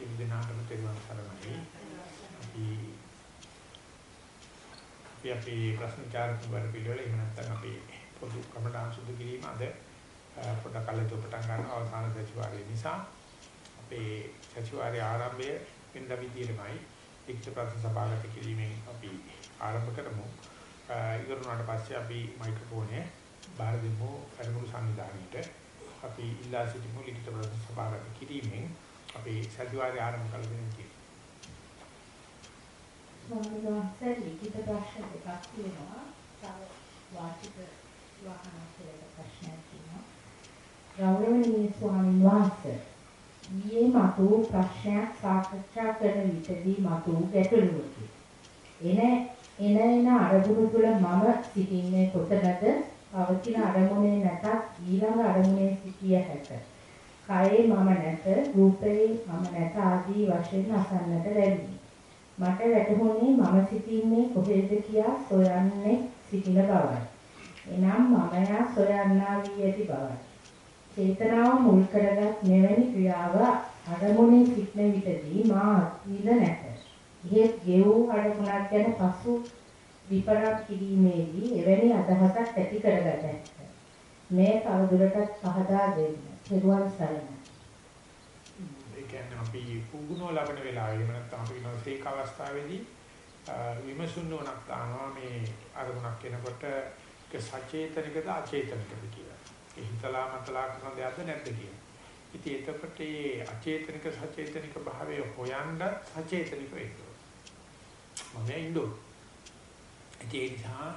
සියලු දෙනාටම තෙරුවන් සරණයි. අපි අපි අපි ප්‍රශ්න කාර්යයක් වල පිළිවෙල එහෙම නැත්නම් අපි පොදු කමටහන් සුදු කිරීම අද පොඩ කලින් පටන් ගන්න අවසාන සතිವಾರයේ නිසා අපේ සතිವಾರයේ ආරම්භය වෙනද විදිහමයි එක්ක ප්‍රශ්න සභාවකට කිරීමෙන් අපි ආරම්භ කරමු. ඉවරුණාට පස්සේ අපි මයික්‍රොෆෝනේ බාර දෙමු කර්මු සංවිධානයේට අපි ඉල්ලා සිටිමු ලිඛිත ප්‍රශ්න සභාවකට කිරීමෙන් අපි සතිವಾರයේ ආරම්භ කළ දෙන්න තියෙනවා. සමහරවිට ලිඛිත ප්‍රශ්න දෙකක් තියෙනවා. තව වාචික වාහනවලට ප්‍රශ්නයක් තියෙනවා. ගෞරවනීය ස්වාමීන් වහන්සේ ඊයේ මතු ප්‍රශ්නයක් සාකච්ඡා කරන විටදී මතු ගැටලුවකි. එන එන එන අරමුණු තුල මම සිටින්නේ කොතනද පවතින අරමුණේ නැතත් ඊළඟ අරමුණේ සිටිය හැක. කයේ මම නැත, රූපේ මම නැත ආදී වශයෙන් අසන්නට ලැබිනි. මට වැටහුණේ මම සිටින්නේ කොහෙද කියා සොයන්නේ සිටින බවයි. එනම් මම යා සොයන්නා වී ඇති බවයි. චේතනාව මුල් කරගත් මෙවැනි ක්‍රියාව අරමුණේ සිටින විටදී මා අත්විඳ නැත. එහෙත් ගෙවූ අරමුණක් ගැන පසු විපරක් කිරීමේදී එවැනි අදහසක් ඇති කරගත හැකිය. මේ තවදුරටත් පහදා දෙන්න. පෙරුවන් සරණයි. ඒ කියන්නේ අපි පුගුණව ලබන වෙලාවෙ එහෙම නැත්නම් අපි කියන සීක අවස්ථාවේදී විමසුන්නුවණක් දානවා මේ අරමුණක් එනකොට ඒක සචේතනිකද අචේතනිකද කියලා. ඒ හිතලා මතලා කරන දෙයක්ද නැද්ද කියලා. ඉතින් එතකොට මේ අචේතනික සචේතනික භාවය හොයන්න සචේතනික වෙන්න. මම ඉන්නෝ ඒ නිසා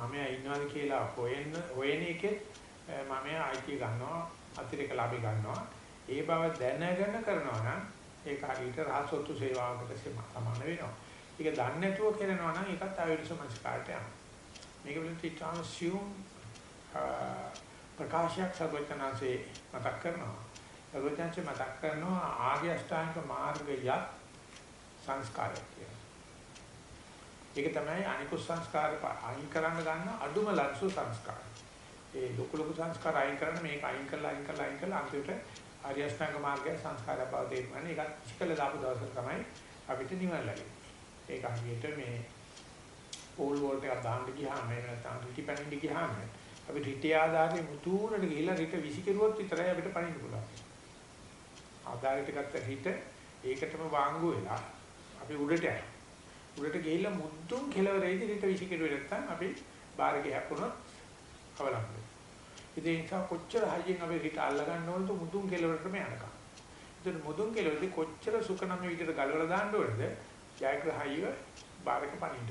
මම ඉන්නවාද කියලා හොයන හොයන එකෙත් මම ආයිති ගන්නවා අතිරේක ලාභي ගන්නවා. ඒ බව දැනගෙන කරනවා නම් ඒක හරියට රහසොත්තු සේවාවකට සමාන වෙනවා. ඒක දන්නේ නැතුව කරනවා නම් ඒකත් ආයුෂ කාර්යය යනවා. මේක පිළිබඳව ට්‍රාන්ස්සියුම් ප්‍රකාශයක් සර්වඥාන්සේ මතක් කරනවා. සර්වඥාන්සේ මතක් කරනවා ආර්ය අෂ්ටාංග මාර්ගය සංස්කාරය කියලා. ඒක තමයි අනිකුත් සංස්කාර අයින් කරන්න ගන්න අඩුම ලක්ෂ සංස්කාර. ඒ ලොකු ලොකු සංස්කාර අයින් කරන මේක අයින් කරලා අයින් කරලා අයින් කරලා අන්තිමට ආර්ය අෂ්ටාංග මාර්ගය සංස්කාර බව තේරුම්ගන්න ඒක ඉස්කල දාපු දවසට තමයි අපිට නිවන ලැබෙන්නේ. ඒක හරියට මේ පෝල් වෝල්ට් එකක් දාන්න ගියාම එහෙම නැත්නම් රිටි පැනින්න ගියාම අපි රිටි ආධාරයේ මුතුරට ගිහිල්ලා රිට විසිකරුවොත් විතරයි අපිට පනින්න පුළුවන්. ආධාරයට ගත්ත රිට ඒකටම වාංගු වෙලා අපි උඩට යනවා. උඩට ගිහිල්ලා මුද්දුන් කෙලවරේදී රිට විසිකරුවේ නැත්නම් අපි බාරේ හැප්පුණොත් අවලංගු. ඉතින් ඒක කොච්චර හයියෙන් අපි රිට අල්ල ගන්න ඕනද මුදුන් කෙලවරටම යනකම්. ඉතින් මුදුන් කෙලවරදී කොච්චර සුකනම විදිහට ගලවලා දාන්න ඕනද ජයග්‍රහයිව බාරක පනින්න.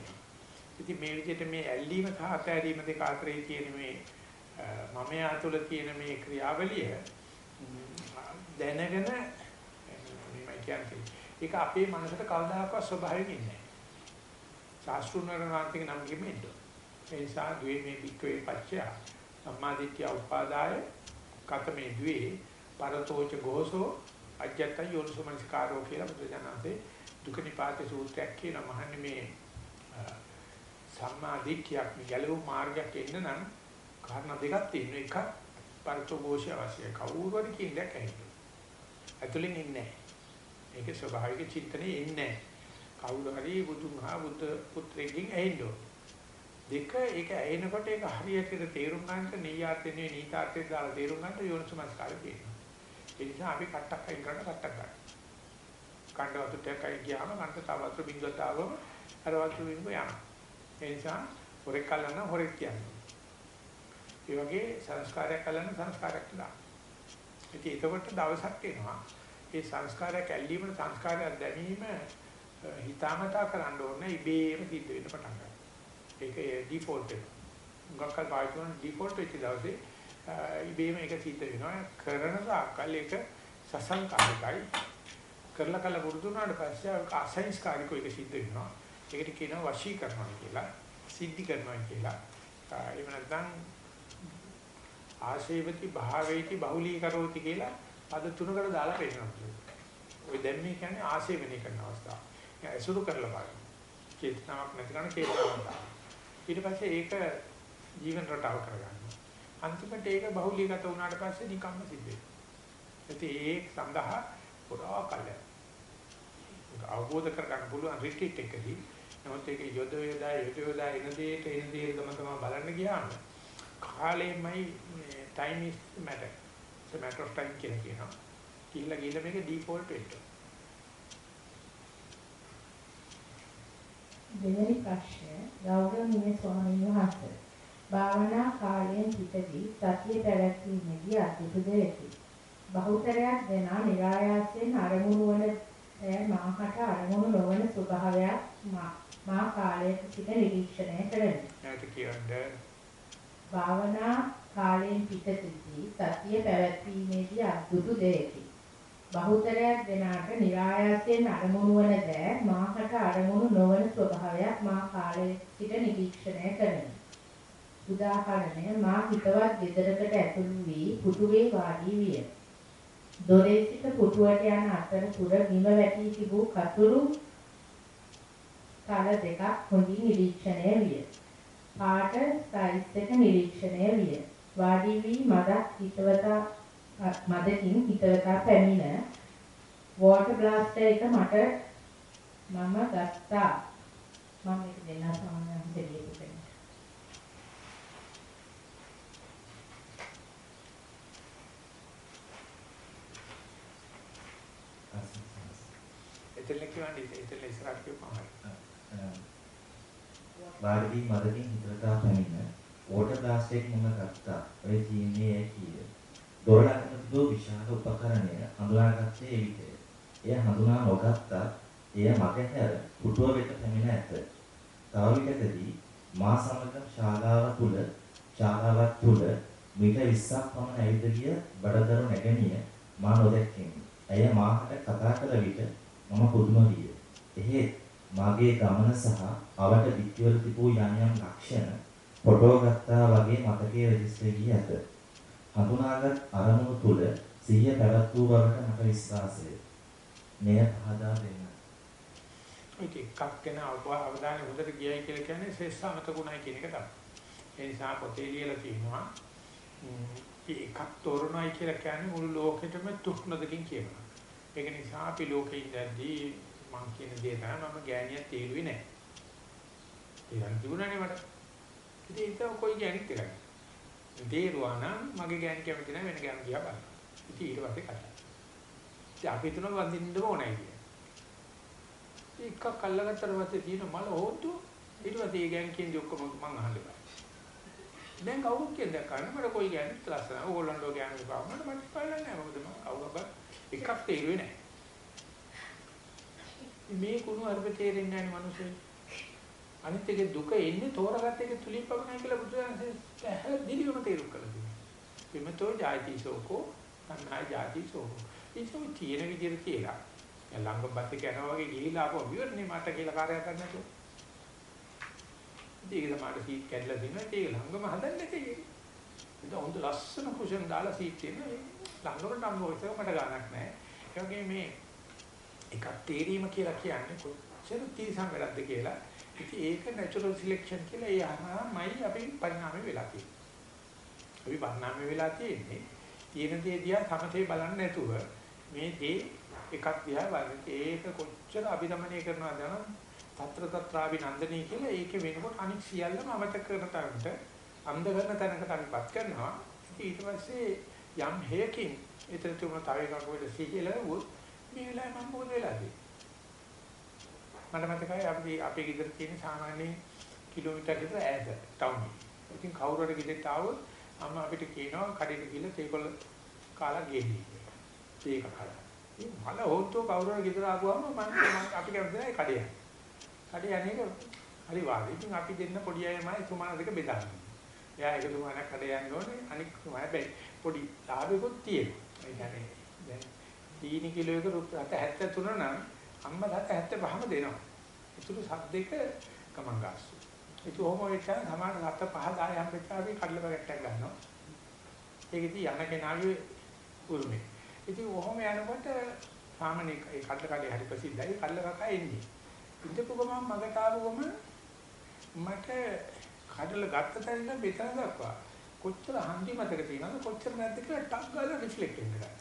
ඉතින් මේ විදිහට මේ ඇල්ලීම සහ අතෑරීම දෙක අතරේ තියෙන මේ මම යාතුල තියෙන මේ ක්‍රියාවලිය දැනගෙන මේ කියන්නේ ඒක අපේ මනසට කවදාකවත් ස්වභාවයෙන් ඉන්නේ නැහැ. ශාස්ත්‍රුණරණාන්තික නම් කියෙන්නේ. ඒ නිසා ද්වේ මේ පිට්ඨේ පච්චය සම්මාදිට්ඨිය උපාදාය කතමේ ද්වේ පරතෝච ගෝසෝ අජ්ජත යෝනිසමනස්කාරෝ කියලා බුදුජානකේ දුක නිපාතේ සූත්‍රයක් කියන මහන්නේ මේ සම්මාදිට්ඨියක් ගැලවු මාර්ගයක් එන්න නම් කාරණා දෙකක් තියෙනවා. එකක් පරතෝ ගෝෂය අවශ්‍යයි. කවුරු හරි කියන්නේ නැහැ. ඇතුලෙන් ඉන්නේ නැහැ. ඒකේ ස්වභාවික චින්තනේ ඉන්නේ නැහැ. කවුරු හරි බුදුන් හා බුද්ධ පුත්‍රයෙක්ගෙන් ඇහෙන්න දෙක ඒක ඇහෙනකොට ඒක හරියට තේරුම් ගන්නට නීයාර්ථේ නෙවෙයි නීතාර්ථේ දාලා තේරුම් ගන්නට යෝනිසමස්කාරය තියෙනවා. ඒ නිසා අපි කට්ටක් අයින් කරන කට්ටක් ගන්න. කණ්ඩ වතු ටෙක් අයින් ගියාම කණ්ඩ තව වතු බින්දුවට ආවම අර වතු බින්දුව යනවා. ඒ නිසා හොරෙක් කල්ලන හොරෙක් කියන්නේ. ඒ වගේ සංස්කාරයක් කල්ලන සංස්කාරයක් දාන්න. ඉතින් එතකොට දවසක් එනවා. ඒ සංස්කාරයක් ඇල්ලීම සංස්කාරයක් දැනීම හිතාමතා කරන්න ඕනේ ඉබේම සිද්ධ වෙන්න පටන් ගන්නවා. ඒක ඩිෆෝල්ට් එක. උගක්කල් පාවිච්චි කරන ඩිෆෝල්ට් වෙච්ච දවසේ ඉබේම ඒක සිද්ධ වෙනවා. කරන දාකල් ඒක සසංකාරිකයි. කරලා කල වුරුදු වුණාට පස්සේ අසංස්කාරිකව ඒක සිද්ධ වෙනවා. ඒකට කියනවා වශී කරනවා කියලා, සිද්ධි කරනවා කියලා. එහෙම නැත්නම් ආශේවති භාවේති බහුලී කරෝති කියලා පද තුනකට දාලා පෙන්නනවා. ඔය දැන් මේ කියන්නේ ආශේවනය කරන අවස්ථාව. ඇසුරු කරලා බලන්න. චේතනාවක් නැති කරන චේතනාවක් දාන්න. ඊට පස්සේ ඒක ජීවන රටාව කරගන්න. අන්තිමට ඒක බහුලීගත වුණාට පස්සේ නිකම්ම සිද්ධ වෙනවා. ඒ සඳහා පුරා කල්ය. අවබෝධ කරගන්න පුළුවන් රිට්‍රීට් එකදී නමුත් ඒක යොද යොදා යොද යොදා එන දෙයට එන දේ තම තම බලන්න ගියාම කාලෙමයි time is matter. it's a matter of time කියලා කියනවා. කිල්ල ගිල්ල මේක ඩිෆෝල්ට් වෙන්න. දෙවෙනි ප්‍රශ්නය ගෞරවනීය ස්වාමීන් වහන්සේ භාවනා කාලයෙන් පිටදී සතිය පැවැත්වීමේදී අතිපු දෙයකි. බහුතරයක් දෙනා નિરાයාසයෙන් අරමුණු වල මාහට අරමුණු නොවන ස්වභාවයක් මා කාලයක සිට නිරීක්ෂණය කරමි. නැවත කියන්නේ භාවනා කාලයෙන් පිටදී සතිය පැවැත්වීමේදී අද්දුටු දෙයකි. බහුතරයක් දෙනාට નિરાයාසයෙන් අරමුණු වන දෑ මාකට අරමුණු නොවන ස්වභාවයක් මා කාලයේ සිට නිරීක්ෂණය කරමි. උදාහරණය මා හිතවත් ගෙදරකට ඇතුළු වී පුටුවේ වාඩි විය. දොරේ සිට පුටුවට යන අතරතුර බිම වැටී තිබූ කතුරු තල දෙකක් හොඳින් නිරීක්ෂණය විය. පාට සයිස් එක නිරීක්ෂණය විය. වාඩි වී මදක් හිතවතා මදකින් හිතවතා පැමිණ වෝටර් බ්ලාස්ටර් එක මට මම ගත්තා. මම මේක දෙන්න සාමාන්‍යයෙන් දෙලියෙ දෙන්න. එතන කියන්නේ එතන ඉස්සරහට කියපුවාම. වාඩි මදකින් හිතවතා පැමිණ වෝටර් බ්ලාස්ටර් එක මම ගත්තා. ඔය ජීන්නේ කීයේ දොරලක්නතු විශාල උපකරණය හඳුනාගත්තේ එවිටය. එය හඳුනා නොගත්තත් එය මගහැර පුටුව වෙත පැමිණ ඇත. තව විටකදී මා සමග ශාලාව තුල ශාලාවක් තුල මීටර් 20ක් පමණ ඇවිද ගිය බඩදරු නැගණිය මා නොදැක්කෙමි. ඇය මාහට කතා කළ විට මම පුදුම විය. එහෙත් මාගේ ගමන සහ අවට පිටිවල තිබූ යම් යම් ලක්ෂණ ෆොටෝ ගත්තා වගේ මතකයේ රෙජිස්ටර් වී ඇත. හඳුනාගත් අරමුණු තුල සිහිය පැවැත් වූ බවට මට විශ්වාසය. මෙය පහදා දෙන්න. ඒක එකක් ගැන අවධානය හොඳට ගියයි කියලා කියන්නේ ශ්‍රේෂ්ඨමත ගුණයි කියන එක තමයි. ඒ නිසා පොතේ ලියලා තියෙනවා එකක් තෝරනයි කියලා කියන්නේ මුළු ලෝකෙටම තුක්නදකින් කියනවා. ඒක නිසා අපි ලෝකේ ඉඳද්දී මං කියන දේ තමයි මම ගෑණියක් තේරුවේ නැහැ. ඒකන් තිබුණානේ මට. ඉතින් ඒක කොයි ගෑණික් කියලා. තේරුවා නම් මගේ ගෑන් කැමති නැහැ වෙන ගෑන් ගියා බලන්න. ඉතින් ඊට පස්සේ කතා. ඉතින් අපි තුන වඳින්න ඕනයි කියන්නේ. එකක් අල්ලගත්තට පස්සේ තියෙන මල හොද්දු ඊට පස්සේ ඒ ගෑන් කියන්නේ ඔක්කොම මං අහන්න බෑ. දැන් කවුරුත් කියන්නේ කන්න මට කොයි ගෑන්ත් ලස්සන. ඕගොල්ලන්ට ගෑන් විපාක මට මට පාලන්නේ නැහැ. මොකද මම කවුරුත් එකක් තේරුවේ නැහැ. මේ කුණු අරබ තේරෙන්නේ නැහැ මිනිස්සු. අනිත් එකේ දුක එන්නේ තෝරගත්ත එක තුලින් පමණයි කියලා බුදුරජාණන් පැහැදිලිවම තේරුම් කළා දෙනවා. විමතෝ ජාති සෝකෝ තණ්හා ජාති සෝකෝ. ඒක තියෙන විදිහට කියලා. ළඟපත් කරනවා වගේ ගිහිලා ආපුව විවරණේ මට කියලා කාර්යයක් කරන්න නැතුව. ඒක තමයි සීට් කැඩලා දිනවා ඒක ළඟම හදන්න නැති. ඒක හොඳ ලස්සන කුෂන් දාලා සීට් තියෙනවා. ළඟකට නම් මොකද මට ගානක් නැහැ. ඒ වගේ මේ එකක් තේරීම කියලා කියන්නේ කොච්චර තීසම් වැඩක්ද කියලා ඉතින් ඒක natural selection කියලා ඒ අහාමයි අපි පරිණාමය වෙලා තියෙන්නේ. අපි පරිණාමය වෙලා තියෙන්නේ තියෙන දේ දිහා සමතේ බලන්නේ නැතුව මේ දේ එකක් දිහා බලන්නේ ඒක කොච්චර අභිරමණය කරනවද නම් తත්‍ර తත්‍රාවි නන්දනී කියලා ඒක වෙනකොට අනික් සියල්ලම අවත කරන තරමට අන්ධ කරන තැනකට අපිපත් කරනවා. ඊට පස්සේ යම් හේකින් ඊතර තුන තව එකක් වෙලා සීහිලව මේ වෙලාවේ මම මොකද වෙලා තියෙන්නේ මට මතකයි අපි අපේ ගෙදර තියෙන සාමාන්‍ය කිලෝමීටර් විතර ඈත ටවුන් එක. ඉතින් කවුරු හරි ගෙදරට ආවොත් අම්මා අපිට කියනවා කඩේට ගිහලා තේකොළ කාලා ගෙන්නේ. ඒක කාලා. මේ මල හොන්තෝ කවුරු හරි ගෙදර ආවම මම අපි කැමති නැහැ කඩේ. කඩේ යන්නේ හරි වාගේ. ඉතින් අපි දෙන්න පොඩි අයමයි සුමාන දෙක බෙදන්නේ. එයා එක සුමානක් කඩේ යන්න ඕනේ අනික සුමාන හැබැයි පොඩි ලාභෙකුත් තියෙනවා. ඒ කියන්නේ දැන් තීනි කිලෝ එක රුපියල් 73 නම් අම්මා තාත්තා 75ම දෙනවා. ඒතුළු සද්දෙක ගමන් ගාස්තු. ඒක ඔහොම වෙච්චා සමාන රට පහ 10 හම්බෙච්චා අපි කඩල පැකට්ටක් ගන්නවා. ඒක ඉතින් යන කෙනාගේ උරුමේ. ඉතින් ඔහොම යනකොට සාමාන්‍ය ඒ කඩල කඩේ හරි ප්‍රසිද්ධයි කඩල කකා එන්නේ. ඉඳපු ගමන් මගට ආවම මට කඩල ගත්ත තැන මෙතන දක්වා කොච්චර හන්දි මතක තියෙනවද කොච්චර නැද්ද කියලා ටක් ගාලා රිෆ්ලෙක්ට් වෙනවා.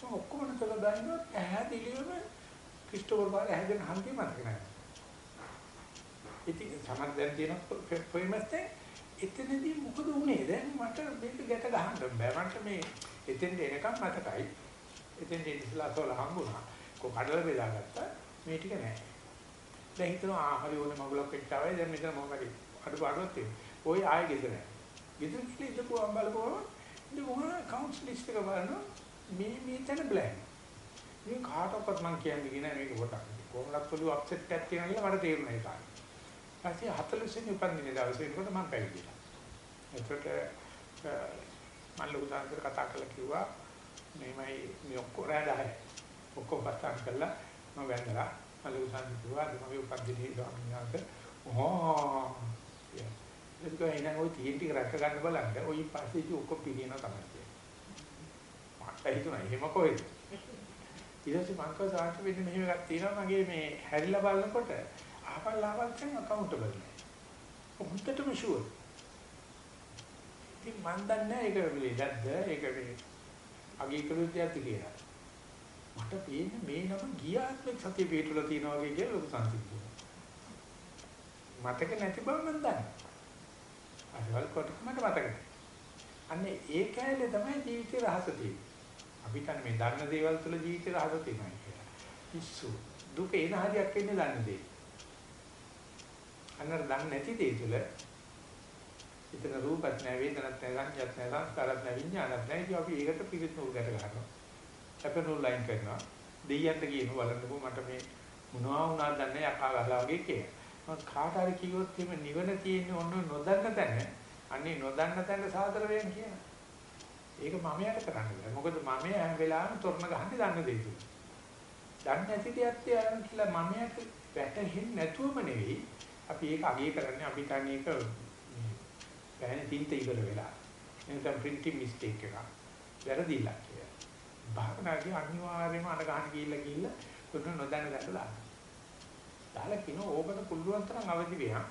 මම ඔක්කොම නතර දානවා පැහැදිලිවම ක්‍රිස්ටෝෆර් බාර හැදෙන හන්දිය මතක නැහැ. ඉතින් සමහර දැන් තියෙන ෆේමස් එතනදී මොකද වුනේ? දැන් මට මේක ගැට ගහන්න බෑ. මට මේ එතෙන් එනකම් මතකයි. එතෙන් ඉස්සලා තෝල හම්බුණා. කො කඩලා බෙදාගත්තා. මේ ටික නෑ. දැන් හිතනවා ආ හරි ඕනේ මගුලක් පිටාවයි දැන් මෙතන මොකද අඩුපාඩුවක් තියෙනවා. ඔය ආයෙ ගෙදර නෑ. ගෙදර කියලා ඉඳපුවාම බලපුවම ඉතින් මොනවා කවුන්ට් ලිස්ට් එක බලනවා මේ මේ තැන බ්ලැන්ක්. මේ කාටවත් මම කියන්නේ නෑ මේක පොඩක්. කොහොමද පොළු අප්සෙට් එකක් තියෙනවා කියලා මට තේරුණා ඒ කාලේ. ඊපස්සේ 40 වෙනි උපන්දිනේ දවසේ එනකොට මම පැවිදිලා. එතකොට මම ලොකු සාන්තර කතා කරලා කිව්වා මේමයි මේ ඔක්කොම රැඳහයි. ඔක්කොම කතා කරලා මම වැඳලා මම ලොකු සාන්තර කිව්වා මගේ උපන්දිනේ ස්වාමීන් වහන්සේ ඕ ඒක එනං ওই තියෙන ටික රැක ගන්න බලන්න ওই පස්සේ ඉති ඔක්කොම පිළිනවා තමයි. මට හිතුණා එහෙම කොහෙද? ඊට පස්සේ මං කව සාක්ෂි වෙන්න මෙහෙම එකක් තියෙනවා මගේ මේ හැරිලා බලනකොට ආපල් ආපල් දැන් accountable නෑ. හොඳටම ෂුවර්. ඉතින් මන් දන්නේ ඒක ලෙඩක්ද ඒක මේ අගේ කරුත්‍යත් කියලා. මට පේන්නේ මේ නම ගියාත්මක සතිය පිටුලා තියෙනවා වගේ කියලා ලොකු සංසිද්ධියක්. මතක නැති බව මන් දන්නේ. අරවල් කොට මට මතක නැහැ. අන්නේ ඒ කැලේ තමයි ජීවිතේ රහස තියෙන්නේ. අපි කන්නේ මේ දන්න දේවල් තුළ ජීවිතේ රහස තියෙනවා කියලා. පිස්සු දුක එන හරියක් එන්නේ දන්න දේ. අන්නර දන්නේ නැති දේ තුළ එතන රූපත් නැහැ වේදනත් නැහැ සංඥාත් නැහැ සංස්කාරත් නැහැ විඥානත් නැහැ ඉතින් අපි ඒකට පිළිත් නූල් ගැට ගන්නවා. අපේ නූල් ලයින් කරනවා. දෙයියන්ට කියනවා බලන්නකෝ මට මේ මොනවා වුණාද දන්නේ යකා ගහලා වගේ කියලා. මම කාට හරි කිව්වොත් එහෙම නිවන තියෙන්නේ ඔන්න නොදන්න තැන. අන්නේ නොදන්න තැන සාතර වෙන කියන. ඒක මමයට කරන්න බෑ. මොකද මම හැම වෙලාවෙම තොරණ ගහන්නේ දන්න දෙයක්. දන්නේ නැති දෙයක් තියන කියලා මමයට වැටහෙන්නේ නැතුවම නෙවෙයි. අපි ඒක අගය කරන්නේ අපි තන්නේ ඒක පැහැදිලි තින්ත ඉවර වෙලා. එතන printing mistake එකක්. වැරදිලා කියලා. භාවනාදී අනිවාර්යයෙන්ම අනගහන ගිහිල්ලා ගිහිල්ලා කොහොම නොදන්න දැන්න දාන්න. දාලා කිනෝ ඕකට පුළුවන් තරම් අවදි වෙනවා.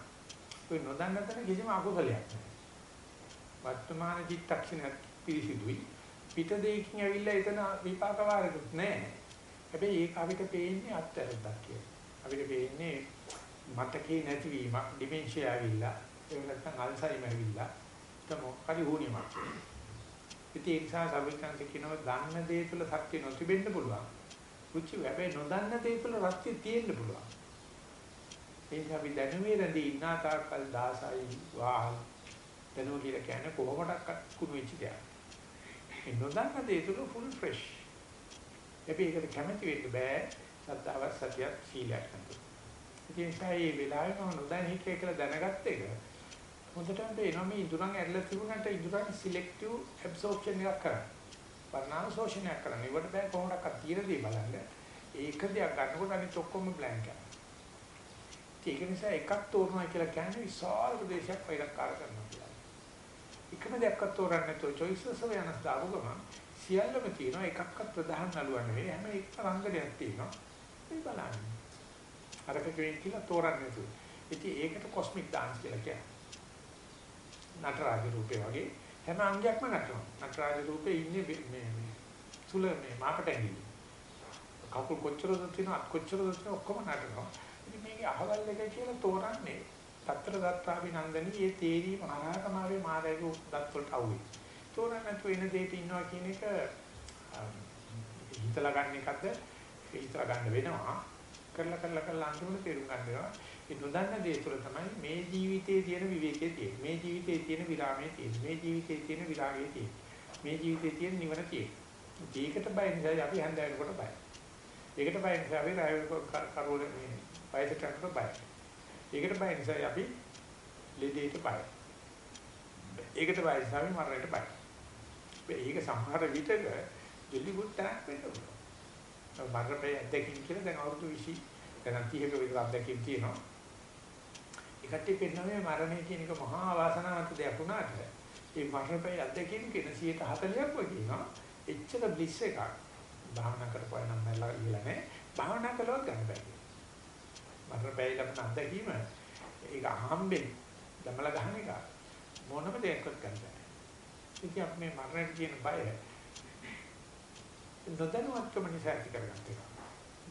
ඔය නොදන්න තැන කිසිම අකුසලයක් නැහැ. වර්තමාන චිත්තක්ෂණ පිරිසිදුයි. පිට දෙයකින් ඇවිල්ලා එතන විපාක වාරකුත් නැහැ. හැබැයි ඒක අපිට පේන්නේ අත්හැරද්දක් කියලා. අපිට පේන්නේ මතකේ නැතිවීමක්, ඩිමෙන්ෂියා ඇවිල්ලා, ඒ නැත්නම් අල්සයිමර් ඇවිල්ලා, තම හරි වුණීමක්. ඉතින් ඒ නිසා සවිකන්ත කියනවා දන්න දේ තුළ සත්‍ය නොතිබෙන්න පුළුවන්. කුචි හැබැයි නොදන්න දේ තුළ රත්ය තියෙන්න පුළුවන්. ඒ නිසා අපි දැනුමේ රැඳී ඉන්න තාක්කල් 16යි වාහල් දැනුම කියලා කියන්නේ කොහොමඩක්වත් කුණු වෙච්ච දෙයක්. ඒ නොදන්න දේ තුළ full fresh. හැබැයි ඒකට කැමති වෙන්න බෑ සත්‍තාව සතිය සීලයක් නැතුව. ඒ නිසා මේ වෙලාවේ මම නොදැන හිටිය කියලා දැනගත්ත එක හොඳටම පේනවා මේ ඉදurang ඇරලා තිබුණාට ඉදurang selective absorption එකක් කරා. පරිණාම ශෝෂණයක් කරන්න. ඒවට බෑ කොහොමඩක්වත් තියෙන දේ බලන්න. ඒක දිහා ගන්නකොට අනිත් ඔක්කොම බ්ලැන්ක් යනවා. ඒක නිසා එකක් තෝරනවා කියලා කියන්නේ විශාල ප්‍රදේශයක් වෛරක්කාර කරනවා කියලා. එකම දෙයක්වත් තෝරන්නේ නැතුව choices වෙනස් දාපු ගමන් සියල්ලම තියෙනවා එකක්වත් ප්‍රධාන නළුවක් නෙවෙයි හැම එකම රංගනයක් තියෙනවා. මේ බලන්න. අරක කෙනෙක් කියලා තෝරන්නේ නැතුව. ඉතින් ඒකට කොස්මික් ඩාන්ස් කියලා කියනවා. නටරාජ රූපේ වගේ හැම අංගයක්ම නටනවා. නටරාජ රූපේ ඉන්නේ මේ මේ සුල මේ මාපට ඇඟිලි. කකුල් කොච්චරද තියෙනවද කොච්චරද තියෙනවද ඔක්කොම නටනවා. ඉතින් මේකේ අහවල් එක කියලා තෝරන්නේ తත්‍ර දත්තාභිනන්දනී ඒ තේරීම අනාගමාවේ මායාවේ දත් වලට අවුයි. තෝරන්න නැතුව එන දෙයට ඉන්නවා කියන එක හිතලා ගන්න එකද හිතලා ගන්න වෙනවා. කරලා කරලා කරලා අන්තිමට තේරුම් ගන්න වෙනවා. ඒ නොදන්න දේ තුළ තමයි මේ ජීවිතයේ තියෙන විවේකයේ තියෙන්නේ. මේ ජීවිතයේ තියෙන විරාමයේ තියෙන්නේ. මේ ජීවිතයේ තියෙන විරාගයේ තියෙන්නේ. මේ ජීවිතයේ තියෙන නිවන තියෙන්නේ. ඒකට බය නිසා අපි හන්දෑනකොට බයයි. ඒකට බය නිසා අපි රාය කරවල මේ වයසට යනකොට බයයි. ඒකට බය නිසා අපි ලෙඩේට බයයි. ඒකට බය නිසා අපි මරණයට බයයි. ඒක සමහර විටක ජොලිවුඩ් තරක් වෙන්න පුළුවන්. මරණය ඇදකින් කියලා දැන් අවුරුදු 20 දැන් 30ක විතර අත්දැකීම් තියෙනවා. ඒකට පෙන්නන්නේ මරණය කියන එක මහා වාසනාවන්ත දෙයක් වුණාට ඒ මරණය අත්දැකීම් කියන 140ක් වගේ කියනවා. එච්චර බ්ලිස් එකක් භාවනා කරපුවා නම් මැරලා ඉලා නැහැ. භාවනා කළොත් ගන්න බෑ. මරණ බෑ ලබන අත්දැකීම ඒක අහම්බෙන් දමල ගහන එක මොනම දෙයක්වත් ගන්න බෑ. ඉතින් අපි මේ මරණයට කියන බය නොදැනුවත්කම නිසා ඇති කරගත්ත එක.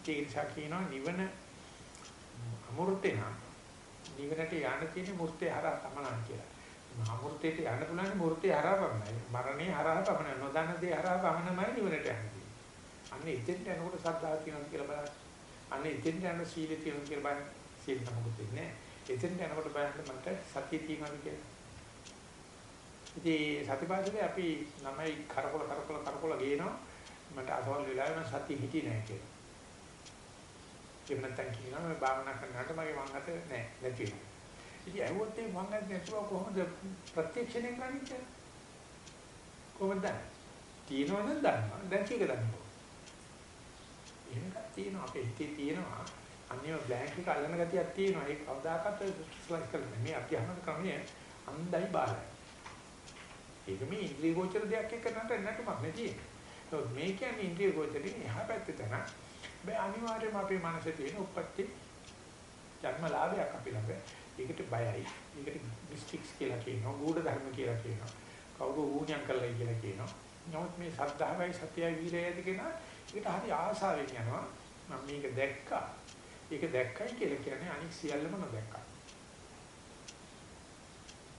ඒ නිසා කියනවා නිවන අමෘතේ නම් නිවනට යන්න තියෙන මූර්තිය හරහා තමනන් කියලා. මහමූර්තියට යන්න පුළුවන් මූර්තිය හරහා පමණයි. මරණේ හරහා පමණයි. නොදන්න දේ හරහා පමණයි නිවනට යන්නේ. අන්න එතෙන්ට යනකොට සද්ධා තියෙනවා කියලා බලන්න. අන්න එතෙන්ට යන සීල තියෙනවා කියලා බලන්න. සීල නමුත් ඉන්නේ. එතෙන්ට යනකොට බලන්න මට සතිය තියෙනවා කියලා. ඉතින් සතිපාසලේ අපි ළමයි කරකොල කරකොල කරකොල ගේනවා. මට අසවල් වෙලාවෙම සතිය හිටියේ නැහැ කියලා. එහෙම නැත්නම් කියනවා මම භාවනා කරනකොට මගේ මං අත නැහැ නැති වෙනවා. ඉතින් ඇහුවොත් මේ මං අත නැතුව කොහොමද ප්‍රත්‍යක්ෂණය කරන්නේ කියලා? කොහොමද දන්නේ? තියෙනවනම් දන්නවා. දැන් කීක දන්නවද? එහෙම එකක් තියෙනවා අපේ හිතේ තියෙනවා. අනිවාර්ය බ්ලැන්ක් එක අල්ලන ගතියක් තියෙනවා. ඒක කවදාකවත් ස්ලයිස් කරන්නේ මේ අධ්‍යාපන ක්‍රමය අන්දයි බාලයි. ඒක මේ ඉන්ද්‍රිය ගෝචර දෙයක් එක්ක නට නටුමක් නෙදී. ඒත් මේ කියන්නේ ඉන්ද්‍රිය ගෝචරින් එහා පැත්තේ තන බෑ අනිවාර්යයෙන්ම අපේ මනසේ තියෙන උප්පත්ති ජන්මලාභයක් අපි ළඟ. ඒකට බයයි. ඒකට මිස්ටික්ස් කියලා කියනවා. ගුඪ ධර්ම කියලා කියනවා. කවුරු ඌණියම් කරලා කියලා කියනවා. නමුත් මේ සද්ධාවයි සත්‍යයි වීරයයි කියන ඒකට හරි ආසාවෙන් යනවා. මම මේක දැක්කා. ඒක දැක්කයි කියලා කියන්නේ අනික් සියල්ලම නොදැක්කා.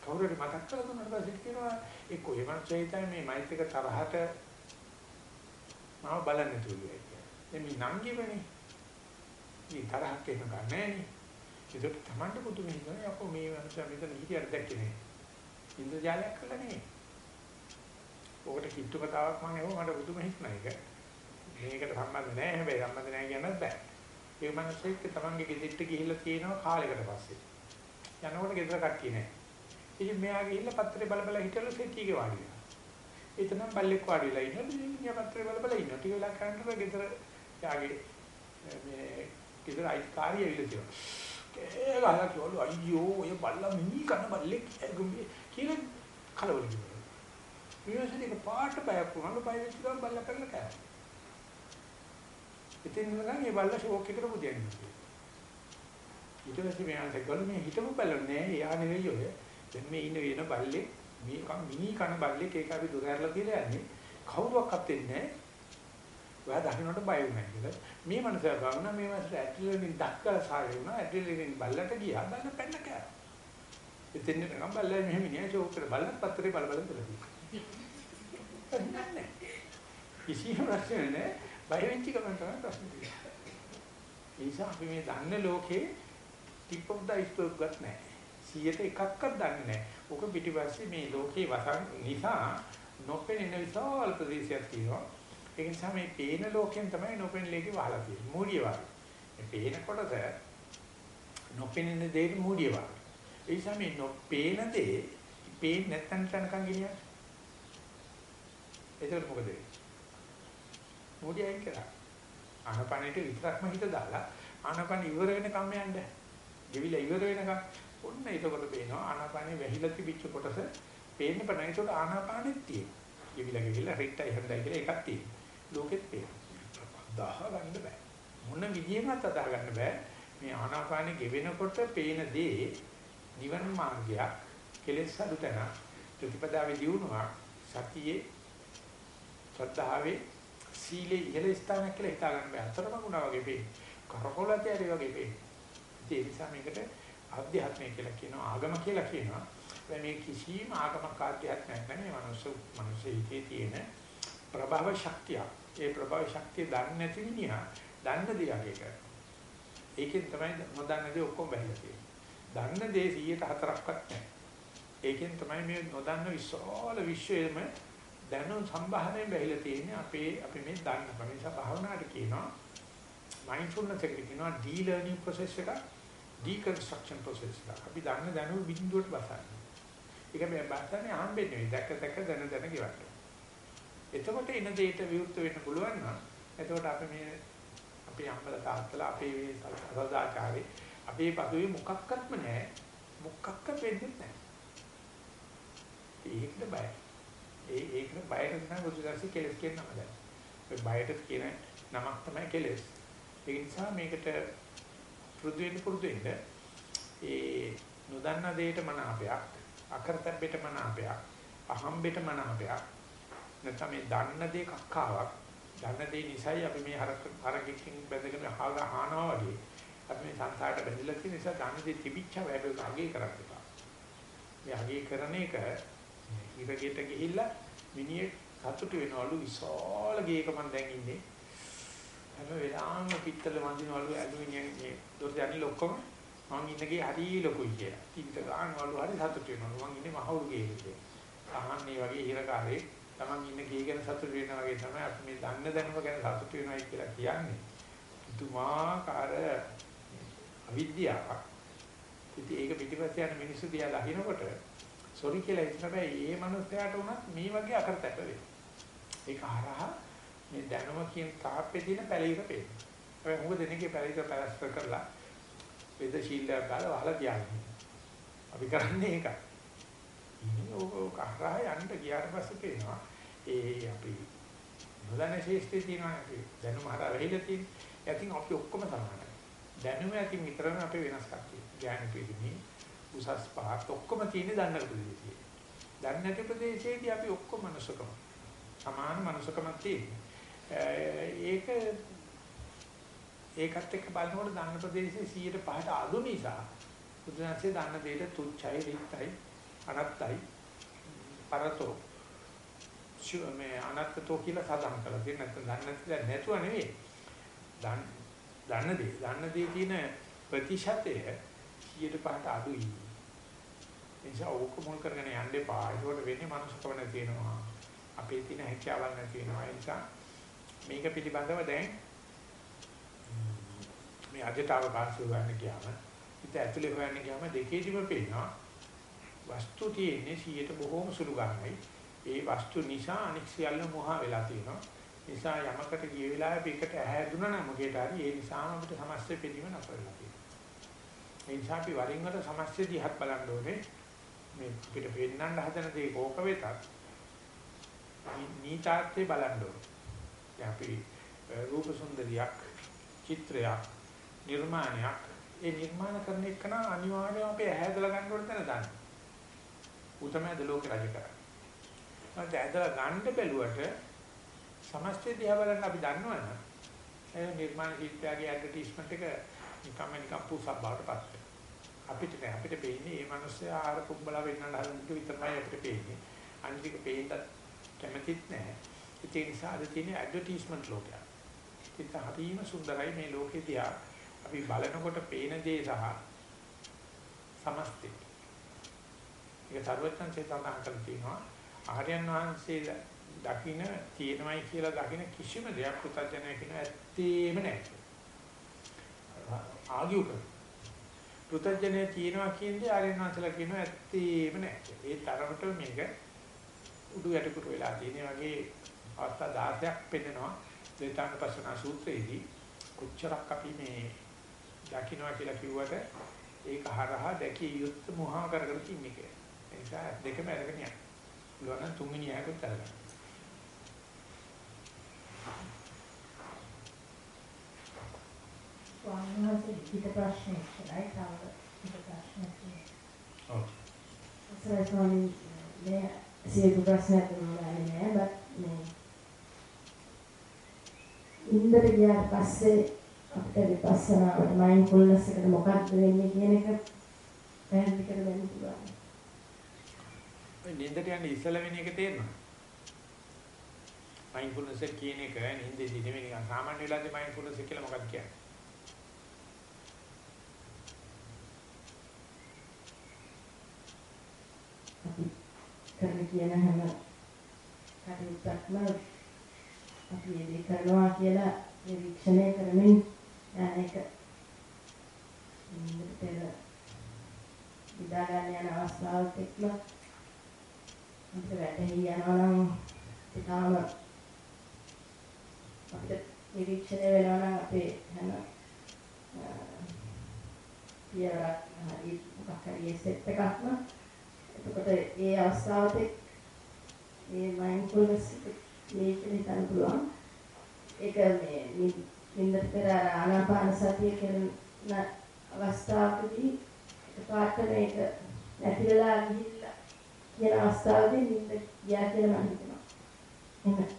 කවුරුහරි මතක් කරලා දුන්නාට පස්සේ කියනවා ඒ කොහෙවත් චෛතය මේ මෛත්‍රික තරහට මම බලන්නේ තුලියයි කියන්නේ. මේ නංගිවනේ. මේ තරහක් එහෙම ගන්නෑ නේ. ඒක තමන්ට පුදුම හිතන යකෝ මේ මනුස්සයා මෙතන හිටියට දැක්කේ නේ. ඉන්ද්‍රජාලයක් කළා නේ. ඔකට කිට්ටු කතාවක් මම එහුව මට පුදුම හිතන එක. මේකට සම්බන්ධ නැහැ හැබැයි සම්බන්ධ නැහැ කියන්නත් බෑ. ඒ මනුස්සයෙක් තමන්ගේ ගෙදරට ගිහිල්ලා තියෙනවා කාලයකට පස්සේ. යනකොට ගෙදර කට්ටිය නැහැ. ඉතින් මෙයා ගිහිල්ලා පත්‍රේ බල බල හිටලා සෙට්ටිගේ වාඩි වෙනවා. එතනම් බල්ලෙක් වාඩි වෙලා ඉන්නවා. ඉතින් මිනිහා පත්‍රේ බල බල ඉන්නවා. ටික වෙලා කරනකොට ගෙදර යාගේ මේ ගෙදර අයිතිකාරිය ඇවිල්ලා තියෙනවා. ඒ ගහලා කිව්වලු අයියෝ ඔය බල්ලා මිනි කන බල්ලෙක් කියලා කලබල කිව්වා. ඊයසනික පාට බයක් වුණාලු බය වෙච්ච ගමන් බල්ලා කරලා කෑවා. ඉතින් නේද මේ බල්ලා ෂෝක් එකට පුදියන්නේ. ඊට පස්සේ මෙයාට ගොල්ලෝ මේ හිතමු බලන්නේ එයා නෙවෙයි ඔය. දැන් මේ ඉන්න වෙන බල්ලේ මේ කම් මිනි කන බල්ලෙක් ඒක අපි දුර ඇරලා කියලා යන්නේ. කවුරුවක්වත් දෙන්නේ නැහැ. ඔයා දකින්නට බය වුණා කියලා. මේ මනස ගාවන මේ මනස ඇටලින් දක්කලා සාරේ වුණා. ඇටලින් බල්ලට ගියා. බල්ල පැන්න කෑවා. ඉතින් නේද බල්ලා මෙහෙම නිය ෂෝක් කරලා බල්ලත් පත්තරේ බල බල ඉඳලා කිසිම ප්‍රශ්නයක් නැහැ. බය වෙච්ච ගමන් තමයි ප්‍රශ්නේ තියෙන්නේ. ඒ නිසා අපි මේ දන්න ලෝකේ tip of the iceberg ගත් නැහැ. 100ට එකක්වත් දන්නේ නැහැ. ඔක පිටිපස්සේ මේ ලෝකේ වසන් නිසා නොපෙනෙන විශාල ප්‍රදේශයක් තියෙනවා. ඒ නිසා මේ පේන ලෝකෙන් තමයි නොපෙනෙන ලේකේ වහලා තියෙන්නේ. මූඩිය වගේ. මේ පේන කොටස නොපෙනෙන දෙයට මූඩිය වගේ. ඒ නිසා මේ නොපේන දේ පේන්නේ නැත්නම් තනකන් ගෙනියන්නේ. ඒක මොකද වෙන්නේ? මොඩි අයින් කරා. ආනපනෙට විතරක්ම හිත දාලා ආනපන ඉවර වෙනකම් යන්න. ගෙවිලා ඉවර වෙනකම් ඔන්න එතකොට පේනවා ආනපනෙ වැහිලා තිබිච්ච කොටස පේන්න පටන් ඒකට ආනපනෙත් තියෙනවා. ගෙවිලා ගෙවිලා රිට්ටයි හඳයි කියලා එකක් තියෙනවා. ලෝකෙත් පේනවා. දහ ගන්න බෑ. මොන විදියෙන්වත් අදහ ගන්න බෑ. මේ ආනාපානෙ ගෙවෙනකොට පේන දේ නිවන මාර්ගයක් කෙලෙස් අඩු තැන ප්‍රතිපදාවේ දියුණුවක් සතියේ ශ්‍රද්ධාවේ සීලේ ඉහළ ස්ථානයක් කියලා හිතා ගන්න බෑ. අතරම ගුණා වගේ පේන්නේ. කරකොලතේ ඇරි වගේ පේන්නේ. ඒ නිසා මේකට ආධ්‍යාත්මය කියලා කියනවා ආගම කියලා කියනවා. මේ කිසිම ආගමක ආධ්‍යාත්මයක් නැහැ. මනුස්ස මනුස්ස හිතේ තියෙන ප්‍රභව ශක්තිය. ඒ ප්‍රභව ශක්තිය දන්නේ නැති මිනිහා දන්න දේ අගය කරනවා. ඒකෙන් තමයි නොදන්න දේ ඔක්කොම බැහැලා තියෙන්නේ. දන්න දේ 104ක්වත් නැහැ. ඒකෙන් තමයි මේ නොදන්න විශාල විශ්වයේම දැනුම් සම්භාහණයෙන් බැහැලා තියෙන්නේ අපේ අපි මේ දන්න බව. නිසා භාවනාවට කියනවා මයින්ඩ්ෆුල්නස් එකට කියනවා ඩී ලර්නින් ප්‍රොසෙස් එක ඩීකන්ස්ට්‍රක්ෂන් ප්‍රොසෙස් එක. අපි දන්න දැනුම බිඳුවට බසන්නේ. ඒක මේ බසන්නේ ආම්බෙන්නේ නෙවෙයි. දැක්ක දැක්ක දැන දැන ගෙවන්න. එතකොට එන දෙයට විවෘත වෙන්න පුළුවන් නම් එතකොට අපි මේ අපේ අම්මලා තාත්තලා අපේ මේ සදාචාරේ අපේ පසුවේ මොකක්වත්ම නැහැ. මොකක්වත් වෙන්නේ නැහැ. ඒකට බයයි. ඒ ඒකට බයට තමයි බුදුදහමේ කෙලස් කියන නම දැන්. ඔය බයට කියන නමක් තමයි කෙලස්. ඒ නිසා මේකට පුරුදු වෙන්න පුරුදු වෙන්න ඒ නොදන්නා දෙයට මනාපයක්, අකරතැබ්බෙට මනාපයක්, අහම්බෙට මනාපයක් නැත්නම් මේ දන්න දේ කක්කාවක්, දන්න දේ නිසායි අපි මේ හරක හරකකින් බැඳගෙන අහග ආනවා වගේ අපි මේ සංසාරට බැඳිලා තියෙන නිසා දන්න දේ තිබිච්ච හැබැයි අගේ කරන්න එපා. මේ අගේ කරන එක ඉරගෙට ගිහිල්ලා මිනිහෙක් සතුටු වෙනවලු විශාල ගේක මන් දැන් ඉන්නේ. හැම වෙලාවෙම පිටතල වඳිනවලු ඇලුමිනියම් මේ දොර යන්නේ ඔක්කොම මං ඉන්නගේ හරි ලොකුයි කියලා. පිට ගන්නවලු හරි සතුටු වෙනවලු. මං ඉන්නේ මහවුරු ගේකේ. අහන්නේ වගේ හිරකාරේ තමන් ඉන්න ගේ ගැන සතුටු වෙනවා වගේ තමයි අපි මේ දන්න දැනුම ගැන සතුටු වෙනවයි කියලා කියන්නේ. පුදුමාකාර අවිද්‍යාවක්. ඉතින් ඒක පිටිපස්ස යන මිනිස්සු දිහා දකින්නකොට සොරි කියලා හිතන බෑ මේ මනුස්සයාට උනත් මේ වගේ අකරතැප වෙනවා. ඒක හරහා මේ දැනුම කියන තාප්පේ තියෙන පැලිර පේනවා. ඒ මොකද දෙනකේ පැලිර පැලස්තර කරලා වේද ශීලයක් ගාලා වහලා තියාගන්න. අපි කරන්නේ ඒකයි. ඉතින් ඕක කරා යන්න ගියාට පස්සේ පේනවා ඒ අපි නොදන්න ශේෂ්ඨේ තියෙනවා අපි දැනුම හරහා වෙහිලා තියෙන. ඒකින් අපි ඔක්කොම සමානයි. දැනුම ඇතින් විතරම අපේ වෙනස්කම් තියෙනවා. ඥාන පිළිමි උසස් පහත් ඔක්කොම තියෙන්නේ දන්න ප්‍රදේශයේ. දන්නේ නැති ප්‍රදේශයේදී අපි ඔක්කොම මනුස්සකම. සමාන මනුස්සකමක් තියෙනවා. ඒක ඒකත් එක්ක බලනකොට දන්න ප්‍රදේශයේ 100ට අඩු නිසා බුදුන්සේ දන්න දෙයට තුච්චයි රික්තයි අනත්තයි පරතෝ මේ අනත්තතෝ කියලා සඳහන් කරලා තියෙන නැත්නම් දන්නේ නැති නැතුව නෙවෙයි දන්න දන්න දේ දන්න දේ තියෙන ප්‍රතිශතය 100ට අඩුයි එනිසා ඕක මුල් කරගෙන යන්න එපා ඒකට වෙන්නේ මනුස්සකම නැති වෙනවා අපේ තියෙන හැකියාවල් නැති වෙනවා ඒ නිසා මේක පිළිබඳව දැන් මේ අජට අවකාශය ගන්න ගියාම ඉත ඇතුලේ හොයන්න ගියාම දෙකේදීම පේනවා වස්තු තියෙන්නේ 100ට බොහෝම සුළු ගන්නයි. ඒ වස්තු නිසා අනික් සියල්ල මොහා වෙලා තියෙනවා. නිසා යමකට ගිය වෙලාවේ පිටට ඇහැ දුනා නම් මොකේට හරි ඒ නිසාම අපිට සමස්ත පෙදීම නතරලා තියෙනවා. ඒ නිසා අපි වරින් වර සමස්ත දිහත් බලන්න ඕනේ. මේ අපිට පෙන්නන්න හදන දේ කෝක වෙතත් නීතාර්ථේ බලන්න ඕනේ. දැන් අපි රූප සුන්දරියක් චිත්‍රයක් නිර්මාණයක් ඒ නිර්මාණ කරන එක නම් අනිවාර්යයෙන්ම අපි ඇහැදලා ගන්න ඕන තැන දන්න. ඌ තමයි ලෝක රජ කරන්නේ. මම ඇදලා ගන්න බැලුවට සමස්තය දිහා බලන්න අපි දන්නවනේ. ඒ නිර්මාණ ශිල්පියාගේ ඇඩ්වර්ටයිස්මන්ට් එක නිකම්ම නිකම් පුසක් බවට පත් වෙනවා. අපිට නෑ අපිට පේන්නේ මේ මිනිස්සයා ආර කුඹලා වෙන්නට හදන එක විතරයි අපිට පේන්නේ. අනිත් එක පේන්නත් කැමතිත් නෑ. ඒ නිසා අද තියෙන ඇඩ්වර්ටයිස්මන්ට් ලෝකයක්. ඒක හරිම සුන්දරයි මේ ලෝකේ දිහා අපි බලනකොට පේන දේ සහ සමස්තය ඒක සර්වඥන්සේ සඳහන් කරලා තියෙනවා ආර්යයන් වහන්සේ දකින්න තියෙනමයි කියලා දකින්න කිසිම දෙයක් පුතඥය කියන ඇත්තේම නැහැ. ආගියු කර. පුතඥය තියෙනවා කියන්නේ ආර්යයන් වහන්සේලා කියනවා ඇත්තේම නැහැ. ඒ තරමට මේක උඩු යටකුට වෙලා තියෙන වගේ අවස්ථා 16ක් පෙන්නනවා. දේතාංගපස්සනා සූත්‍රයේදී කොච්චරක් අපි මේ දකින්නවා කියලා කිව්වට ඒක හරහා දැකිය යුත්තේ මොහා කරගෙන ඉන්නේ කියලා. නිසා දෙකම අරගෙන යන්න. පුළුවන් නම් තුන්වෙනි එකකුත් අරගන්න. ස්වාමීන් වහන්සේ පිට ප්‍රශ්න ඉස්සරයි තව පිට ප්‍රශ්න තියෙනවා. ඔව්. සර් ස්වාමීන් මේ සියලු ප්‍රශ්න අහන්නේ නෑ බත් මේ ඉන්දර ගියාට පස්සේ අපිට විපස්සනාවට මයින්ඩ්ෆුල්නස් එකට මොකක්ද වෙන්නේ කියන එක පැහැදිලි කරගන්න පුළුවන්. නින්දට යන්නේ ඉස්සල වෙන එක තේරෙනවා. මයින්ඩ්ෆුල්නස් කියන එක නින්දේදී නෙමෙයි නිකන් සාමාන්‍ය වෙලාවේ මයින්ඩ්ෆුල්නස් කියලා මොකක්ද කියන්නේ? කරන කියන හැම කටයුත්තක්ම අපි එලි කරනවා කියලා නිරීක්ෂණය කරමින් යන එක. පෙර විදා ගන්න යන අවස්ථාවත් එක්ක අපිට වැටහි යනවා නම් ඊටාම අපිට නිරීක්ෂණය වෙනවා නම් අපේ හැම පියවරක් හරි මොකක් හරි සෙට් එකක්ම එතකොට ඒ අවස්ථාවට මේ මයින්ඩ්ෆුල්නස් මේක හිතන්න පුළුවන් ඒක මේ නින්දට පෙර ආනාපාන සතිය කරන අවස්ථාවකදී එකපාරට මේක නැති වෙලා ගිහිල්ලා කියන අවස්ථාවේදී නිින්ද ගියා කියලා මම හිතනවා. එහෙම.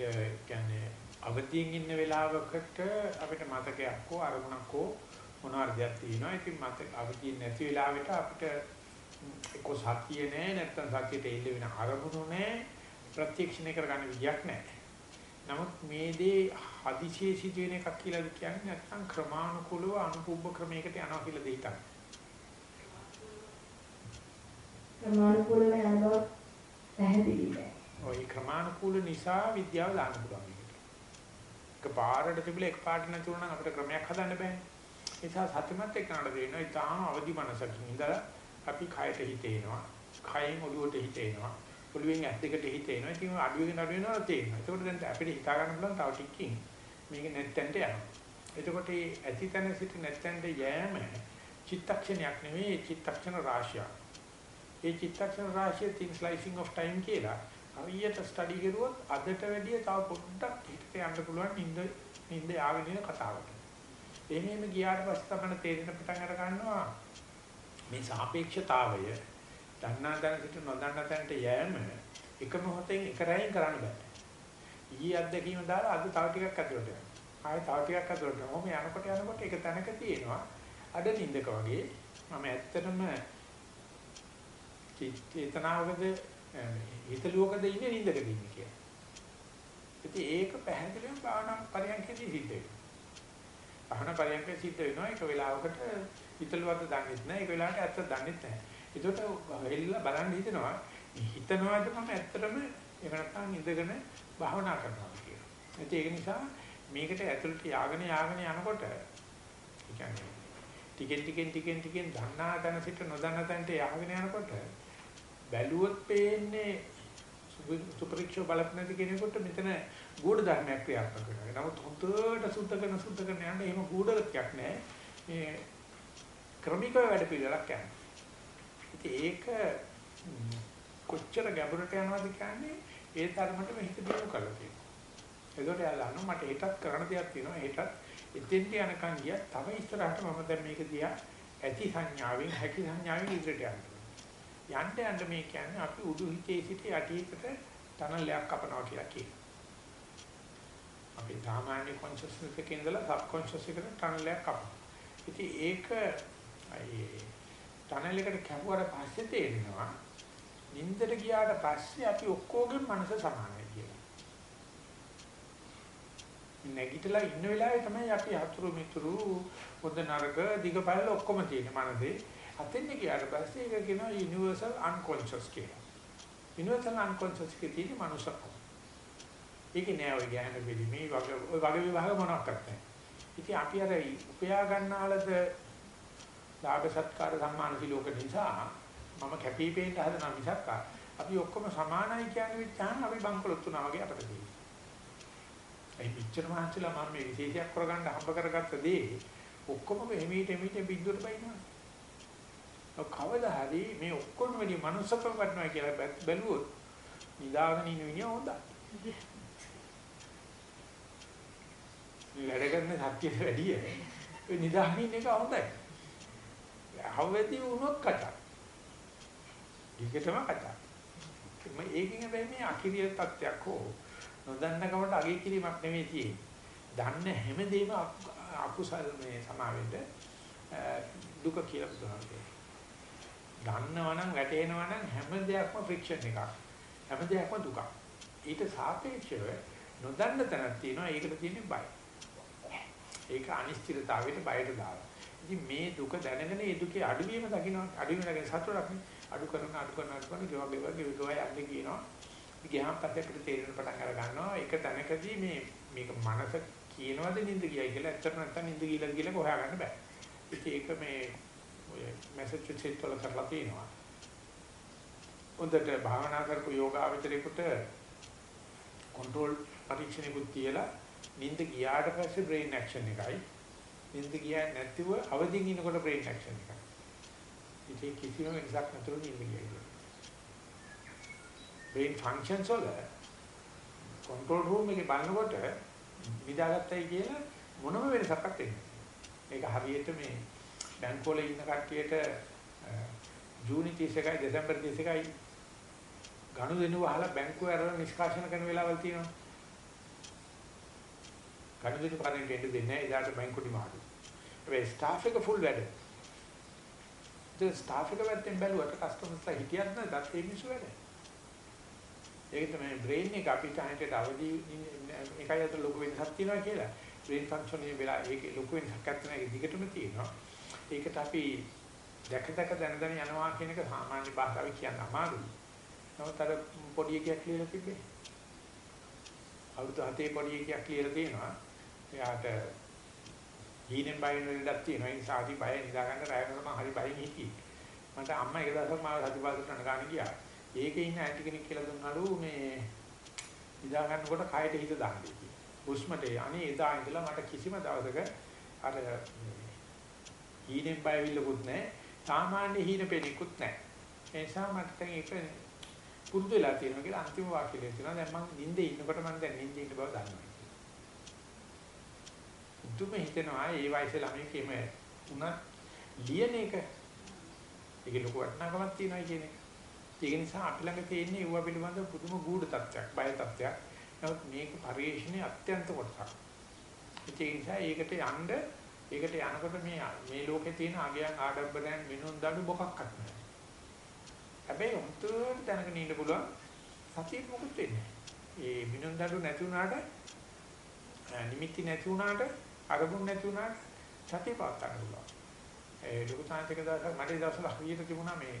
ඒ කියන්නේ අවදියෙන් ඉන්න වෙලාවකට අපිට මතකයක් හෝ අරමුණක් හෝ මොනවාරි දෙයක් තියෙනවා. ඉතින් මත අවදියෙන් නැති වෙලාවට අපිට එක්ක සතිය නැහැ නැත්නම් සතියට එල්ල වෙන අරමුණු නැහැ ප්‍රත්‍යක්ෂණය කරගන්න විදියක් නැහැ. නමුත් මේ දේ හදිසියේ සිදුවෙන එකක් කියලා කියන්නේ නැත්නම් ක්‍රමානුකූලව අනුපුබ්බ ක්‍රමයකට යනවා කියලා දෙහිතක්. ක්‍රමානුකූලව යනවා පැහැදිලි නෑ. ওই ක්‍රමානුකූල නිසා විද්‍යාව දාන්න පුළුවන්. එක පාරට තිබිලා එක පාරට නැතුණා නම් අපිට ක්‍රමයක් හදන්න බෑනේ. ඒ නිසා සත්‍යමත් එක්කනට දෙනවා. ඒ තාම අවදි මනසකින් ඉඳලා අපි කයට හිතේනවා. කයෙන් ඔළුවට හිතේනවා. ඔළුවෙන් ඇස් දෙකට හිතේනවා. ඉතින් අඩුවෙන් අඩු වෙනවා තේරෙනවා. එතකොට දැන් අපිට හිතා ගන්න පුළුවන් තව ටිකකින් මේක නැත්තන්ට යනවා. එතකොට මේ ඇතිතන සිට නැත්තන්ට යෑම චිත්තක්ෂණයක් නෙවෙයි චිත්තක්ෂණ රාශියක්. ඒ චිත්තක්ෂණ රාශිය තින් ස්ලයිසිං ඔෆ් ටයිම් කියලා හරියට ස්ටඩි කරුවොත් අදට වැඩිය තව පොඩ්ඩක් හිතට යන්න පුළුවන් නින්ද නින්ද ආගෙන ඉන කතාවට. එහෙම ගියාට පස්සේ තමයි තේරෙන පටන් අර ගන්නවා මේ සාපේක්ෂතාවය දන්නා දැන සිට නොදන්නා තැනට යෑම එක මොහොතෙන් එක රැයින් කරන්න බෑ. ඊයේ අත්දැකීම දාලා අද තව ටිකක් ඇතුළට යනවා. ආයෙ තව ටිකක් ඇතුළට යනවා. මොම යනකොට යනකොට එක තැනක තියෙනවා අඩ නින්දක වගේ මම ඇත්තටම චේතනාවකද හිතලුවකද ඉන්නේ නින්දකද ඉන්නේ කියලා. ඉතින් ඒක පැහැදිලිවම භාවනා පරියන්කේදී සිද්ධ භාවනා පරියන්කේ සිද්ධ වෙනවා ඒක වෙලාවකට හිතලුවද දන්නේ නැහැ. ඒක වෙලාවට ඇත්ත දන්නේ නැහැ. ඒකට හෙල්ලලා බලන්න හිතෙනවා. හිතනවාද මම ඇත්තටම ඒක නැත්තම් ඉඳගෙන භාවනා කරනවා කියලා. ඒක නිසා මේකට ඇතුළට යාගෙන යාගෙන යනකොට කියන්නේ ටිකෙන් ටිකෙන් ටිකෙන් ටිකෙන් දන්නා තැන සිට නොදන්නා තැනට යාගෙන යනකොට බැලුවොත් පේන්නේ සුපරික්ෂ බලක් නැති කෙනෙකුට මෙතන ගුඪ ධර්මයක් ක්‍රියාත්මක වෙනවා. නමුත් හොඳට සුද්ධ කරන සුද්ධ කරන යන එහෙම ගුಢකයක් නැහැ. මේ ක්‍රමික වැඩ පිළිවෙලක් යනවා. ඉතින් ඒක කොච්චර ගැඹුරට යනවද කියන්නේ ඒ තරමටම හිත දියුණු කරලා තියෙනවා. ඒකට යාළුවෝ මට හෙටත් කරන්න දෙයක් තියෙනවා. හෙටත් එතෙන්ට යනකම් ගියා. තව ඉස්සරහට මම දැන් මේක දිහා ඇති සංඥාවෙන් හැකි සංඥාවෙන් ඉදිරියට යනවා. යන්න යන්න මේ කියන්නේ අපි උඩු හිතේ සිට යටි හිතට තනලයක් කපනවා කියලා කියනවා. අපි සාමාන්‍ය කොන්ෂස්නස් එකේ ඉඳලා සබ් කොන්ෂස් එකට තනලයක් කපනවා. ඉතින් ඒක ඒ ටනල් එකට කැපුවාට පස්සේ තේරෙනවා නින්දට ගියාට පස්සේ අපි ඔක්කොගෙම මනස සමානයි කියලා. නැගිටලා ඉන්න වෙලාවේ තමයි අපි අතුරු මිතුරු පොද නරක දිගපල්ල ඔක්කොම තියෙන මනසේ. අතෙන් ගියාට පස්සේ ඒක කියනවා යුනිවර්සල් අන්කොන්ෂස් කියලා. යුනිවර්සල් අන්කොන්ෂස් එකේ තියෙන මනුස්සකම. ඒක නෑ ඔය ගැහන බෙලි මේ වගේ ඔය වගේ විභාග මොනවක් කරන්නේ. ඉතින් අපි අර උපයා ගන්නාලද ලාභ සත්කාර සම්මාන සිලෝක නිසා මම කැපිපේන්න හදන මිසක් අපි ඔක්කොම සමානයි කියන්නේ විච්ඡාන අපි බංකොලොත් තුනා වගේ අපිට තියෙනවා. ඒ පිටචර මහන්සිලා මම මේ විශේෂයක් කරගන්න හම්බ කරගත්ත දේ ඔක්කොම එමීට එමීට බින්දුවට බයිනවා. ඔව් කවදා හරි මේ ඔක්කොම වැඩි මනුස්සකම වටනවා කියලා බැලුවොත් නිදාගෙන ඉන්න විදිය හොඳයි. මේ වැඩ කරන සත්‍යයට වැඩිය ඒ නිදාගෙන ඉන්න එක හොඳයි. අවදි වුණොත් කතා. ඊකටම කතා. මම ඒකෙන් හැබැයි මේ අකිරිය තත්ත්වයක් හෝ නොදන්න කමට අගේ කිරීමක් නෙමෙයි තියෙන්නේ. දන්න හැමදේම අකුසල මේ සමාවෙන්න දුක කියලා බුදුහාමෝ. දන්නවනම් වැටෙනවා නම් හැම දෙයක්ම ෆ්‍රික්ෂන් එකක්. හැම දෙයක්ම දුකක්. ඊට සාපේක්ෂව නොදන්න තැනක් තියෙනවා ඒකට තියෙන්නේ බය. ඒක අනිශ්චිතතාවයට බයට දාලා. ඉතින් මේ දුක දැනගෙන ඒ දුකේ අඩුවීම දකින්න අඩුවීම දකින්න සතුටක් නේ. අඩු කරන අඩු කරන අඩු කරන ගෙවා ගෙවා ගෙවා ගෙවා යන්නේ කියනවා. ගියාම පස්සේ අපිට තේරෙන පටන් අර ගන්නවා. ඒක තැනකදී මේ මේක මනස කියනවද නින්ද ගියයි කියලා. ඇත්තට නැත්තම් නින්ද ගියලාද කියලා හොයාගන්න බෑ. ඉතින් ඒක මේ ඔය මැසේජ්චෙට් වල කරලා තියෙනවා. හොඳට භාවනා කරපු යෝගාවචරේකට කන්ට්‍රෝල් පරීක්ෂණෙකුත් තියලා නින්ද ගියාට පස්සේ බ්‍රේන් ඇක්ෂන් එකයි නින්ද ගියා නැතිව අවදිින් ඉනකොට බ්‍රේන් ඇක්ෂන් එකයි. ඉතින් කිසිම වෙනසක් නැතුව නින්ද ගියා. බ්‍රේන් ෆන්ක්ෂන්ස් වල කන්ට්‍රෝල් රූම් එකේ බලනකොට විදාගත්තයි කියලා මොනම වෙනසක් වෙන්නේ ඒක හරියට මේ බැංකුවල ඉන්න කට්ටියට ජූනි 31යි දෙසැම්බර් 31යි ගනුදෙනු වහලා බැංකුව ඇරලා නිෂ්කාශන කරන වෙලාවල් තියෙනවා. ගණිත කරන්නේ දෙන්න දෙන්නේ නැහැ. එදාට බැංකුටි මාරු. ඒ ස්ටාෆ් එක ෆුල් වැඩ. ඒ ස්ටාෆ් එක වැත්තෙන් බැලුවට කස්ටමර්ස්ලා හිටියත් නැත්නම් ඒ මිනිස්සු වැඩ. ඒක තමයි බ්‍රේන් එක අපිට හිතට අවදි එකයි අතර ලොකු වෙනසක් තියෙනවා කියලා. බ්‍රේන් ෆන්ක්ෂන් එක වෙලා ඒක ලොකු වෙනසක් නැත්නම් ඒක දිගටම තියෙනවා. ඒකට අපි දැක දැක දැන දැන යනවා කියන එක සාමාන්‍ය භාෂාවෙන් කියන්න අමාරුයි. නමුත් අර පොඩි එකක් ලියලා තිබ්බේ. අවුරුදු 7 පොඩි එකක් ලියලා තියෙනවා. එයාට හීනෙන් බය වෙන දෙයක් තියෙනවා. ඒ නිසා අපි බය නිදා ගන්න රැයකට මම හරි බයෙන් හිටියේ. මට අම්මා එක දවසක් මාව සතිපාසලට නගාන ගියා. ඒකේ ඉන්න ඇන්ටි කෙනෙක් කියලා දුන්නලු මේ නිදා ගන්නකොට කයට හිත දාන්නේ කියලා. හුස්මට අනේ එදා ඉඳලා මට කිසිම දවසක අර හීනෙන් බය විල්ලකුත් නැහැ. සාමාන්‍ය හීන පෙණිකුත් නැහැ. ඒ නිසා මට දැන් ඒක පුරුදු වෙලා තියෙනවා කියලා අන්තිම වාක්‍යය තියෙනවා. දැන් මම නිින්දේ ඉන්නකොට මම දැන් නිින්දේ ඉන්න බව දන්නවා. දුම හිතෙනවා ඒ වයසේ ළමයි කෙම උනත් ලියන එක ඒක ලොකු වටිනාකමක් තියෙනවා කියන එක. ඒක නිසා අපි ළඟ තියෙන්නේ ඌව පිළිබඳ පුදුම ගුඪ තත්ත්වයක්, බය තත්ත්වයක්. නමුත් මේක පරිශ්‍රණයේ අත්‍යන්ත කොටසක්. ඒ නිසා ඒකට යන්න ඒකට යනකොට මේ මේ ලෝකේ තියෙන අගයන් ආඩම්බරයන් වෙනුන් දඬු මොකක්වත් නැහැ. හැබැයි උන්ට දැනගෙන ඉන්න පුළුවන් සතිය මොකුත් වෙන්නේ නැහැ. ඒ මිනුන් දඬු නැති වුණාට නිමිති නැති වුණාට අරමුණ නැති වුණාට සතිය පාත් ගන්න පුළුවන්. ඒ ලොකු සාන්තික දවසක් මට දවසක් හරියට තිබුණා මේ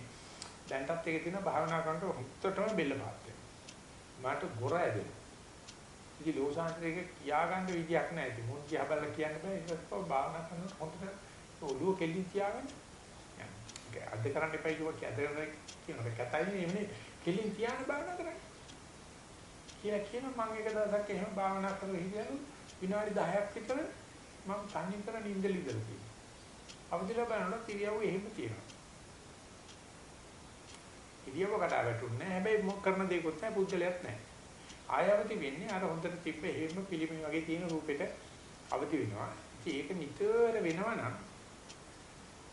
දැන්ටත් ඒක තියෙන භාවනා කරනකොට හුත්තටම බෙල්ල පාත් වෙනවා. මට ගොර ඇදෙනවා. ඉතින් ලොකු සාන්තික කියාගන්න විදියක් නැහැ. ඉතින් මුන් කියා බලලා කියන්න බෑ. ඒක තමයි භාවනා කරනකොට හොඳට ඔළුව කෙලින් තියාගන්න. අද කරන්න එපා කිව්වා කිය අද කරන කියනකොට කතයි නෙමෙයි කෙලින් තියාන භාවනා කරන්නේ. කියලා කියන මම එක දවසක් එහෙම භාවනා කරලා හිටියලු විනාඩි 10ක් විතර මම තනින් කර නිින්දලි ඉඳලා තියෙනවා. අවදිලා බලනකොට ඉරියව්ව එහෙම තියෙනවා. ඉරියව්ව කඩා වැටුන්නේ නැහැ. හැබැයි මොක කරන දෙයක්වත් නැහැ පුද්ගලයක් නැහැ. ආයවති වෙන්නේ අර හොඳට තිබ්බ එහෙම පිළිමේ වගේ තියෙන රූපෙට අවදි වෙනවා. ඉතින් ඒක නිතර වෙනවා නම්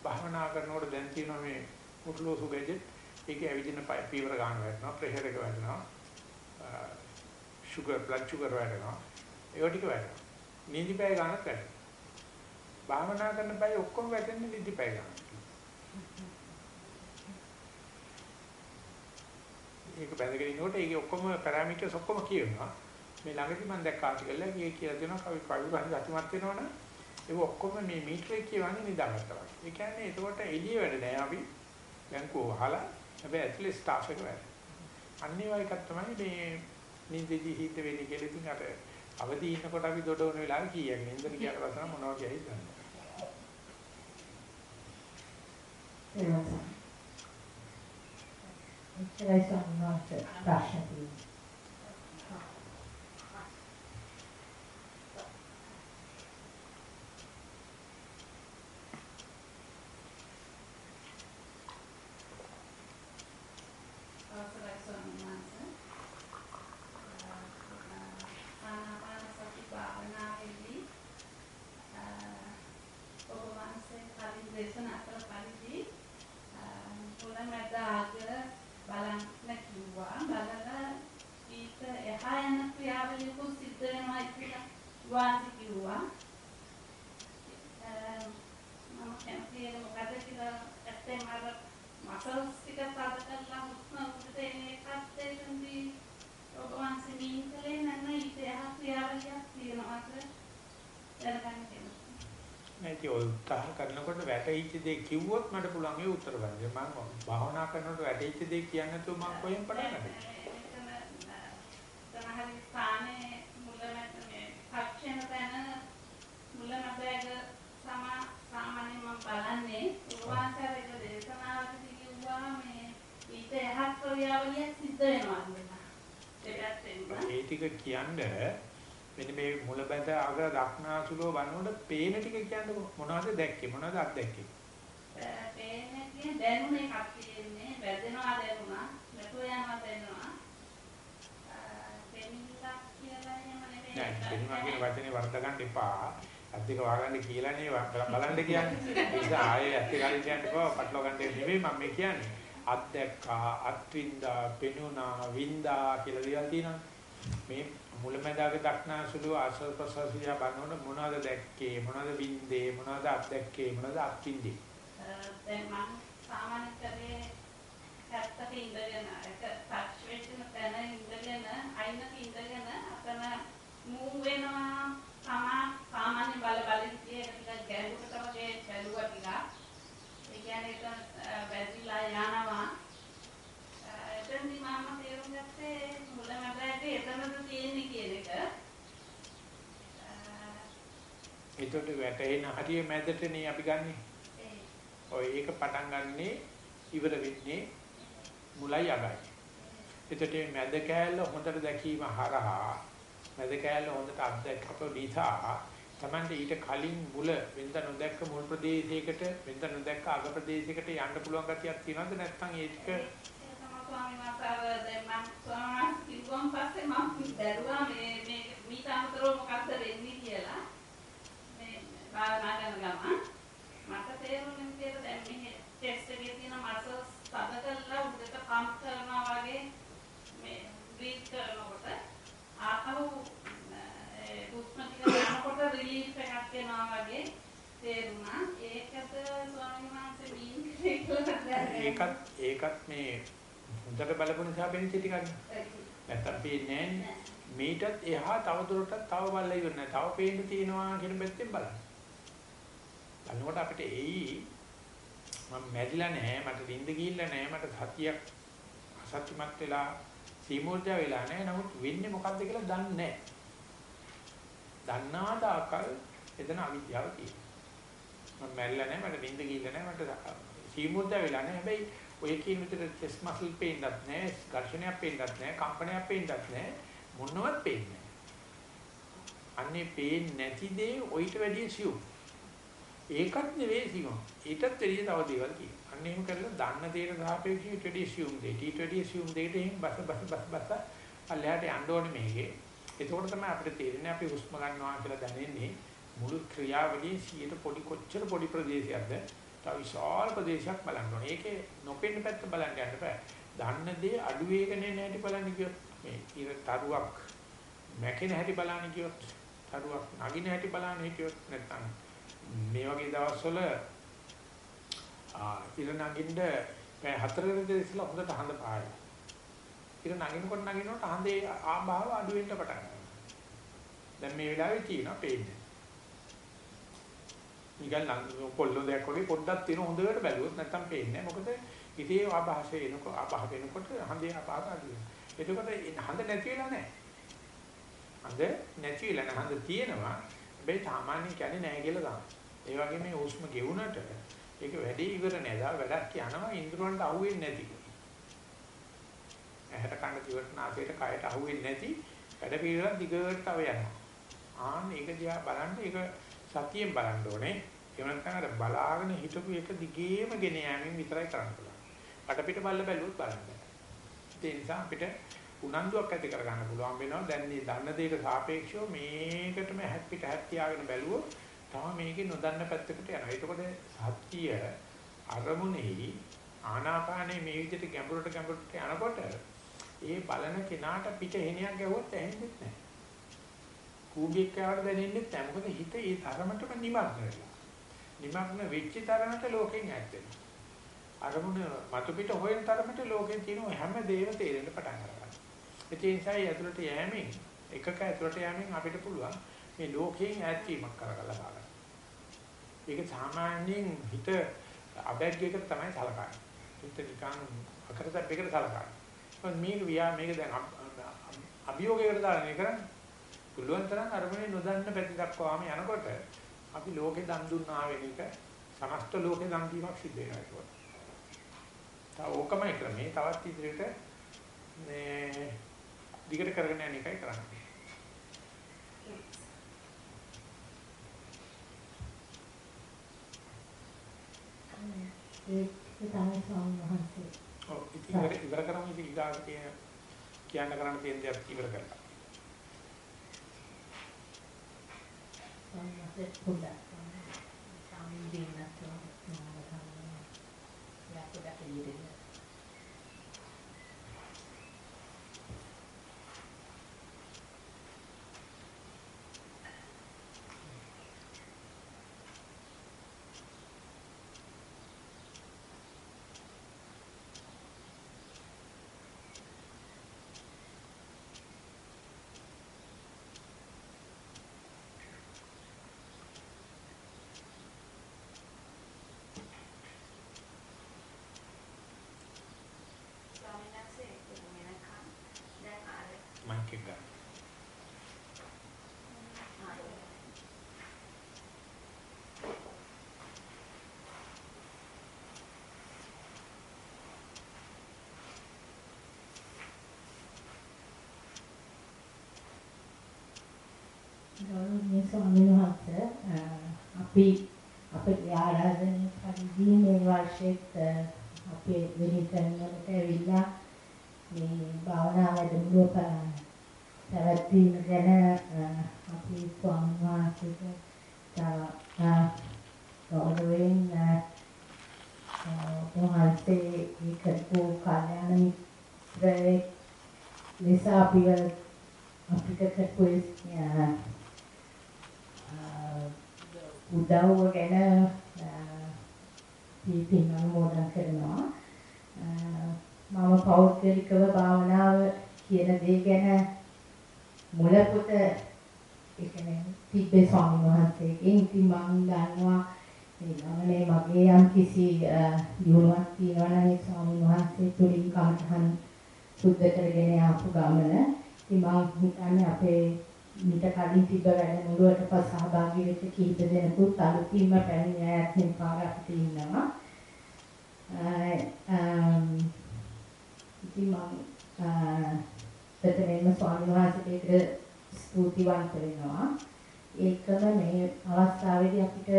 භාවනා කරනකොට දැන් තියෙනවා මේ මුට්ලෝසු ගැජට් ඒකේ ඇවිදින පීවර ගන්න වැටෙනවා ප්‍රෙෂර් එක වැටෙනවා sugar blood sugar වැටෙනවා ඒව ටික වැටෙනවා නිදි පැය ගන්නත් වැටෙනවා භාවනා කරන පැය ඔක්කොම වැටෙන්නේ නිදි පැය ගන්න. ඒක බැලගෙන ඉනකොට ඒකේ ඔක්කොම පැරාමීටර්ස් ඔක්කොම කියනවා. මේ ළඟදී මම දැක්ක ආටිකල් එකක් ඒක කියලා දෙනවා කවි කවි ගන්න ගතිමත් වෙනවනේ. ඒක ඔක්කොම මේ මීටර එක කියවන්නේ නිදාගත්තා වගේ. ඒ කියන්නේ ඒකට එළිය වැඩ නෑ අපි බැංකුව වහලා හැබැයි ඇතුලේ ස්ටාෆ් එක වැඩ. අන්නේ වගේ එකක් තමයි මේ නිින්දදී හිත වෙන්නේ කියලා ඉතින් අර අවදි ඉන්නකොට අපි දොඩවන වෙලාවේ කීයක් නින්දට කියන වසන මොනවා කියයිද දන්නේ. එනවා. එච්චරයි ස්වාමීන් වහන්සේ ප්‍රශ්න තියෙන්නේ. අවසරයි ස්වාමීන් වහන්සේ. ආනාපාන සති භාවනාවේදී ඔබ වහන්සේ කලින් දේශනා කළ පරිදි මුලමෙද ආග බලන්න කිව්වා. බලලා ඊට එහා යන ක්‍රියාවලියක සිද්ධ වෙනවා කියලා වාසි කිව්වා. මම කැමතියි මොකද කියලා ඇත්තෙන් අර මසල්ස් ටික තද කරලා හුස්ම උඩට එන එකත් එතනදී ඔබ වහන්සේ මීන් කලේ නැත්නම් ඊට එහා ක්‍රියාවලියක් තියෙනවද දැනගන්න කැමතියි. නැති ඔය උත්සාහ කරනකොට වැටහිච්ච දේ කිව්වොත් මට පුළුවන් ඒ උත්තර ගන්න. මම භාවනා කරනකොට වැටහිච්ච දේ කියන්නේ නැතුව මම කොහෙන් පටන් ගන්නද? තමහරි ස්ථානේ මුලමෙත මේ පක්ෂණ තැන මුලමැදයක සමා සාමාන්‍යයෙන් මම බලන්නේ උවාසරයක දේශනාවකදී කිව්වා මේ ඊට එහා ක්‍රියාවලියක් සිද්ධ වෙනවා කියලා. ඒකත් එන්න. ඒ ටික කියන්නේ මෙන්න මේ මුලබැඳ අග දක්නාසුලෝ බලනකොට පේන ටික කියන්නේ මොනවද දැක්කේ මොනවද අත්දැක්කේ? පේන්නේ කියන්නේ දැනුන එකක් තියෙන්නේ වැදෙනවා දැනුණා නැතුව යනවා දැනුණා. දෙමිල්ලක් කියලා එහෙම නෙමෙයි. නෑ දෙන්නවා කියන වචනේ වර්ධ ගන්න එපා. අත් දෙක වහගන්න කියලානේ බලන්න කියන්නේ. ඒ නිසා ආයේ දෙක ගන්න කියන්න එපා. පටලවා ගන්න නෙමෙයි මම මේ කියන්නේ. අත් දැක්කා, අත් වින්දා, පෙනුණා, වින්දා කියලා දේවල් තියෙනවා. මේ මුලැමැදාක දක්නාසුළු ආශ්‍රව ප්‍රසවාසිය බලනකොට මොනවද දැක්කේ? මොනවද බින්දේ? මොනවද අත්දැක්කේ? මොනවද අත්විඳේ දැන් මම සාමාන්‍ය කරේ පැත්තක ඉඳගෙන එක ටච් වෙච්ච තැන ඉඳගෙන අයිනක ඉඳගෙන අතන මූව් වෙනවා තමා සාමාන්‍ය බල බල හිටියේ ඒක ටිකක් ගැඹුරට වගේ බැලුවා ටිකක්. ඒ කියන්නේ ඒක වැදිලා යනවා. එතනදි මම තේරුම් ගත්තේ මුලමැදදී එතනද තියෙන්නේ කියන එක ඒකට වැටෙන හරිය මැදටනේ අපි ගන්නෙ. ඔය ඒක පටන් ගන්නෙ ඉවර වෙන්නේ මුලයි අගයි. එතකොට මැද කෑල්ල හොඳට දැකීම හරහා මැද කෑල්ල හොඳට අත්දැකපු නිසා Tamante ඊට කලින් මුල වෙනද නොදැක්ක මුල් ප්‍රදේශයකට වෙනද නොදැක්ක අග ප්‍රදේශයකට යන්න පුළුවන් ගතියක් තියෙනවද නැත්නම් ඒ ටික ස්වාමීන් වහන්සේ දැන් මම ස්වාමීන් කිව්වන් පස්සේ මම බැලුවා මේ මේ මීට අමතරව මොකක්ද වෙන්නේ කියලා. මේ භාවනා කරන ගමන්. මට තේරුණේ කියලා දැන් මේ ටෙස්ට් එකේ තියෙන මසල්ස් තද කරලා උඩට පම්ප් කරනවා වගේ මේ බ්‍රීත් කරනකොට ආපහු ඒ හුස්ම ටික යනකොට රිලීෆ් එකක් එනවා වගේ තේරුණා. ඒකද ස්වාමීන් වහන්සේ මීන් කියලා ඒකත් ඒකත් මේ හොඳට බලපු නිසා වෙන්නේ ටිකක් නැත්තම් පේන්නේ නැහැ මීටත් එහා තව දුරටත් තව බලලා ඉවර නැහැ. තව පේන්න තියෙනවා කියන පැත්තෙන් බලන්න. බලනකොට අපිට එයි. මම මැරිලා නැහැ මට නිින්ද ගිහිල්ලා නැහැ මට සතියක් අසත්‍යමත් වෙලා සීමුර්ජා වෙලා නැහැ. නමුත් වෙන්නේ මොකද්ද කියලා දන්නේ නැහැ. දන්නා දාකල් එතන අවිද්‍යාව තියෙනවා. මම මැරිලා නැහැ මට නිින්ද ගිහිල්ලා නැහැ මට සීමුර්ජා වෙලා නැහැ. හැබැයි ඔය කියන විදිහට chest muscle පේන්නත් නැහැ, ඝර්ෂණයක් පේන්නත් නැහැ, කම්පනයක් පේන්නත් නැහැ, මොනවත් පේන්නේ නැහැ. අන්නේ පේන්නේ නැති දේ ඔయిత වැඩිය සියුම්. ඒකත් නෙවෙයි සියුම්. ඊටත් වැඩිය තව දේවල් තියෙනවා. අන්න එහෙම කරලා දන්න දේට සාපේක්ෂව ඊට වැඩිය සියුම් දෙය. ඊට වැඩිය සියුම් දෙයට එහෙම බස බස බස බස අල්ලයට යන්න ඕනේ මේකේ. එතකොට තමයි අපිට තේරෙන්නේ අපි හුස්ම ගන්නවා කියලා දැනෙන්නේ මුළු ක්‍රියාවලියේ 100ට පොඩි කොච්චර පොඩි ප්‍රදේශයක්ද තව විශාල ප්‍රදේශයක් බලන්න ඕනේ. ඒකේ නොපෙන්න පැත්ත බලන්න යන්න බෑ. දන්න දේ අඩු වේගනේ නැහැටි බලන්න කිව්වොත් මේ ඉර තරුවක් මැකෙන හැටි බලන්න කිව්වොත් තරුවක් නගින හැටි බලන්න හිටියොත් නැත්නම් මේ වගේ දවස්වල ආ ඉර නගින්න පැය හතරකට ඉස්සලා හොඳට හඳ පායලා. ඉර නගිනකොට නගිනකොට හඳේ ආභාව අඩු වෙන්න පටන් ගන්නවා. දැන් මේ වෙලාවේ තියෙනවා පේන්නේ. නිකන් කොල්ලෝ දෙයක් වගේ පොඩ්ඩක් තියෙන හොඳට බැලුවොත් නැත්තම් පේන්නේ නැහැ. මොකද ඉතේ ආభాෂය එනකොට ආభాෂ වෙනකොට හඳේ අපාස අඩු වෙනවා. එතකොට හඳ නැති වෙලා නැහැ. හඳ නැති වෙලා නැහැ. හඳ තියෙනවා. හැබැයි සාමාන්‍යයෙන් කියන්නේ නැහැ කියලා ගන්න. ඒ වගේ මේ හුස්ම ගෙවුනට ඒක වැඩි ඉවර නැදා වැඩක් යනවා ඉන්ද්‍රයන්ට අහුවෙන්නේ නැති. ඇහැට කන දිවට නාසයට කයට අහුවෙන්නේ නැති වැඩ පිළිවෙල දිගට තව යනවා. ආන්න ඒක දිහා බලන්න ඒක සතියෙන් බලන්න ඕනේ. ඒ වෙනත්නම් අර බලාගෙන හිටපු එක දිගේම ගෙන යෑමෙන් විතරයි කරන්න පුළුවන්. අටපිට බල්ල බැලුවොත් බලන්න බෑ. ඒ නිසා අපිට උනන්දුවක් ඇති කර ගන්න පුළුවන් වෙනවා. දැන් මේ දන්න දෙයට සාපේක්ෂව මේකටම හැප්පිට හැප්පියාගෙන බැලුවොත් තම මේකේ නොදන්න පැත්තකට යනවා. එතකොට සත්‍ය අරමුණෙහි ආනාපානේ මේ විදිහට ගැඹුරට ගැඹුරට යනකොට ඒ බලන කෙනාට පිට හෙනියක් ගැවුවොත් ඇහෙන්නේ නැහැ. කූඹියක් කෑවට දැනෙන්නේ නැහැ. මොකද හිත ඒ තරමටම නිමග්න වෙලා. නිමග්න වෙච්ච තරමට ලෝකෙන් ඈත් වෙනවා. අරමුණ මතු පිට හොයන තරමට ලෝකෙන් තියෙන හැම දෙයක්ම තේරෙන්න පටන් ගන්නවා. ඒ නිසා ඇතුළට යෑමෙන් එකක ඇතුළට යෑමෙන් අපිට පුළුවන් මේ ලෝකයෙන් ඈත් වීමක් කරගලා ගන්න. ඒක සාමාන්‍යයෙන් හිත අබැග්ගයක තමයි සලකන්නේ. හිත නිකන් අකරතැබ්බයකට සලකන්නේ. මේක වියා මේක දැන් අභියෝගයකට දාන්නේ කරන්නේ පුළුවන් තරම් අරමුණේ නොදන්න පැති දක්වාම යනකොට අපි ලෝකේ දන් දුන්නා වෙන එක සමස්ත ලෝකේ දන් දීමක් සිද්ධ වෙනවා ඒක. තව ඕකමයි ක්‍රමේ තවත් ඉදිරියට මේ දිගට කරගෙන යන එකයි කරන්නේ. ඒ තමයි ස්වාමීන් වහන්සේ. ඔව් ඉතින් ඉවර කරමු ඉතින් ඊගාට කියන්න කරන්න තියෙන දේ ඉවර කරලා. Sangat kuda. Kami bina tu, nama kami. Ya kuda එකක් ගන්න. ගෞරවනීය ස්වාමීන් වහන්සේ අපි අපේ ආරාධනය පරිදි මේ වර්ෂෙත් අපේ වෙනි කරනකට ඇවිල්ලා මේ භාවනා වැඩමුළුව කරන්න පැවැත්වීම ගැන අපි ස්වාමීන් වහන්සේට ගෞරවයෙන් වහන්සේ ඒකපු කල්යාණ මිත්‍රයෙක් ලෙස අපිව අපිට කරපු උදව්ව ගැන පිටින් අනුමෝදන් කරනවා. මම පෞද්ගලිකව භාවනාව කියන දේ ගැන මුල පොත ඒ කියන්නේ තිබ්බේ ස්වාමීන් වහන්සේගෙන් ඉතින් මම දන්නවා මේ ගමනේ මගේ යම් කිසි දියුණුවක් තියෙනවා නම් ඒ ස්වාමීන් වහන්සේ තුලින් කමතහන් සුද්ධ කරගෙන ආපු ගමන. ඉතින් මම හිතන්නේ අපේ මීට කලින් තිබ්බ වැඩමුළුවට පස් සහභාගී වෙච්ච කීප දෙනෙකුත් අලුතින්ම පැමිණ ඇත් මේ පාර අපිට ඉන්නවා. ඉතින් මම ප්‍රථමයෙන්ම ස්වාමීන් වහන්සේට ස්තුතිවන්ත වෙනවා. ඒකම මේ අවස්ථාවේදී අපිට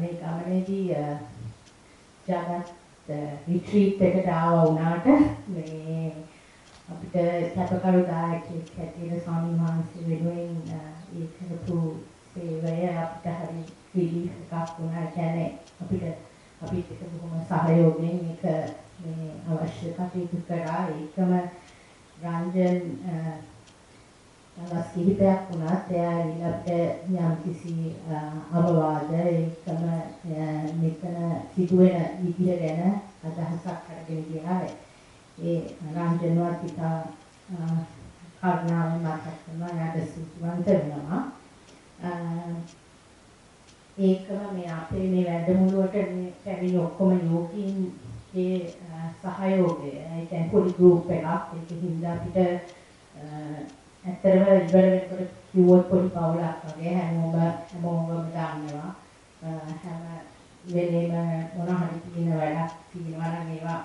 මේ ගමනේදී ජගත් රිට්‍රීට් එකට ආවා වුණාට මේ අපිට කැපකරු දායකයෙක් හැටියට ස්වාමීන් වහන්සේ වෙනුවෙන් ඒ කරපු සේවය අපිට හරි රිලීෆ් එකක් වුණා. කියන්නේ අපිට අපිට ඒක බොහොම සහයෝගයෙන් මේක මේ අවශ්‍ය කටයුතු කරා. ඒකම රංජන් දවස් කිහිපයක් වුණත් එයා ඊළඟට යම් කිසි අවවාද ඒකම මෙතන සිදුවෙන විදිය ගැන අදහසක් අරගෙන ගියා. ඒ රංජනවත් ඉතා කරුණාවෙන් මතක් කරනවා යාට සුවන්ත වෙනවා. ඒකම මේ අපේ මේ වැඩමුළුවට මේ පැමිණි ඔක්කොම යෝගීන්ගේ සහයෝගය. ඒ කියන්නේ පොඩි ගෲප් එකක්. ඒකින්ද අපිට ඇත්තටම ඉවර වෙනකොට කිව්වොත් පොඩි පවුලක් වගේ හැමෝම හැමෝම දන්නවා. හැම වෙලේම මොන හරි තියෙන වැඩක් තියෙනවා නම් ඒවා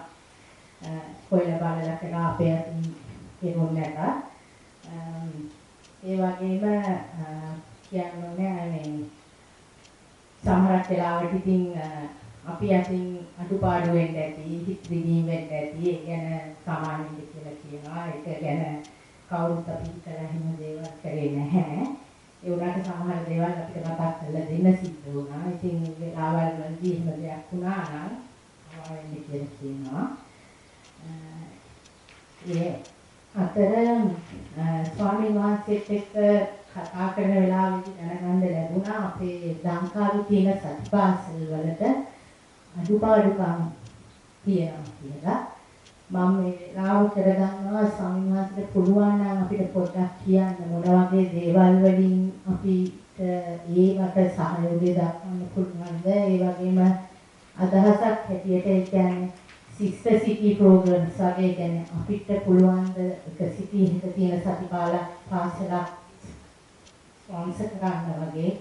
කොයිල බලලා කරා අපේ අතින් කෙරුන්නේ නැත ඒ වගේම කියන්නේ මේ සමහරක් වෙලාවට ඉතින් අපි අතින් අඩුපාඩු වෙන්න ඇති හිත විදීම් වෙන්න ඇති ඒ ගැන සාමාන්‍යද කියලා කියනවා ඒක ගැන කවුරුත් අපි කරලා එහෙම දේවල් කරේ නැහැ. ඒ වුණාට සමහර දේවල් අපිට මතක් කරලා දෙන්න සිද්ධ වුණා. ඉතින් වෙලාවල් වලදී එහෙම දෙයක් වුණා නම් ආවෙන්න කියලා කියනවා. ඒ අතර ස්වාමීන් වහන්සේත් එක්ක කතා කරන වෙලාවෙදී දැනගන්න ලැබුණා අපේ ලංකාවේ තියෙන සතිපාසල් වලට අඩුපාඩුකම් තියෙනවා කියලා. මම මේ රාව කරගන්නවා ස්වාමීන් වහන්සේට පුළුවන් නම් අපිට පොඩ්ඩක් කියන්න. මොන වගේ දේවල් වලින් අපිට ඒවට සහයෝගය දක්වන්න පුළුවන්ද? ඒ වගේම අදහසක් හැටියට ඒ කියන්නේ සිස්ටර් සිටි ප්‍රෝග්‍රෑම්ස් වගේ කියන්නේ අපිට පුළුවන් ද එක සිටි හිත තියෙන සතිපාල පාසලක් ස්පොන්සර් කරන්න වගේ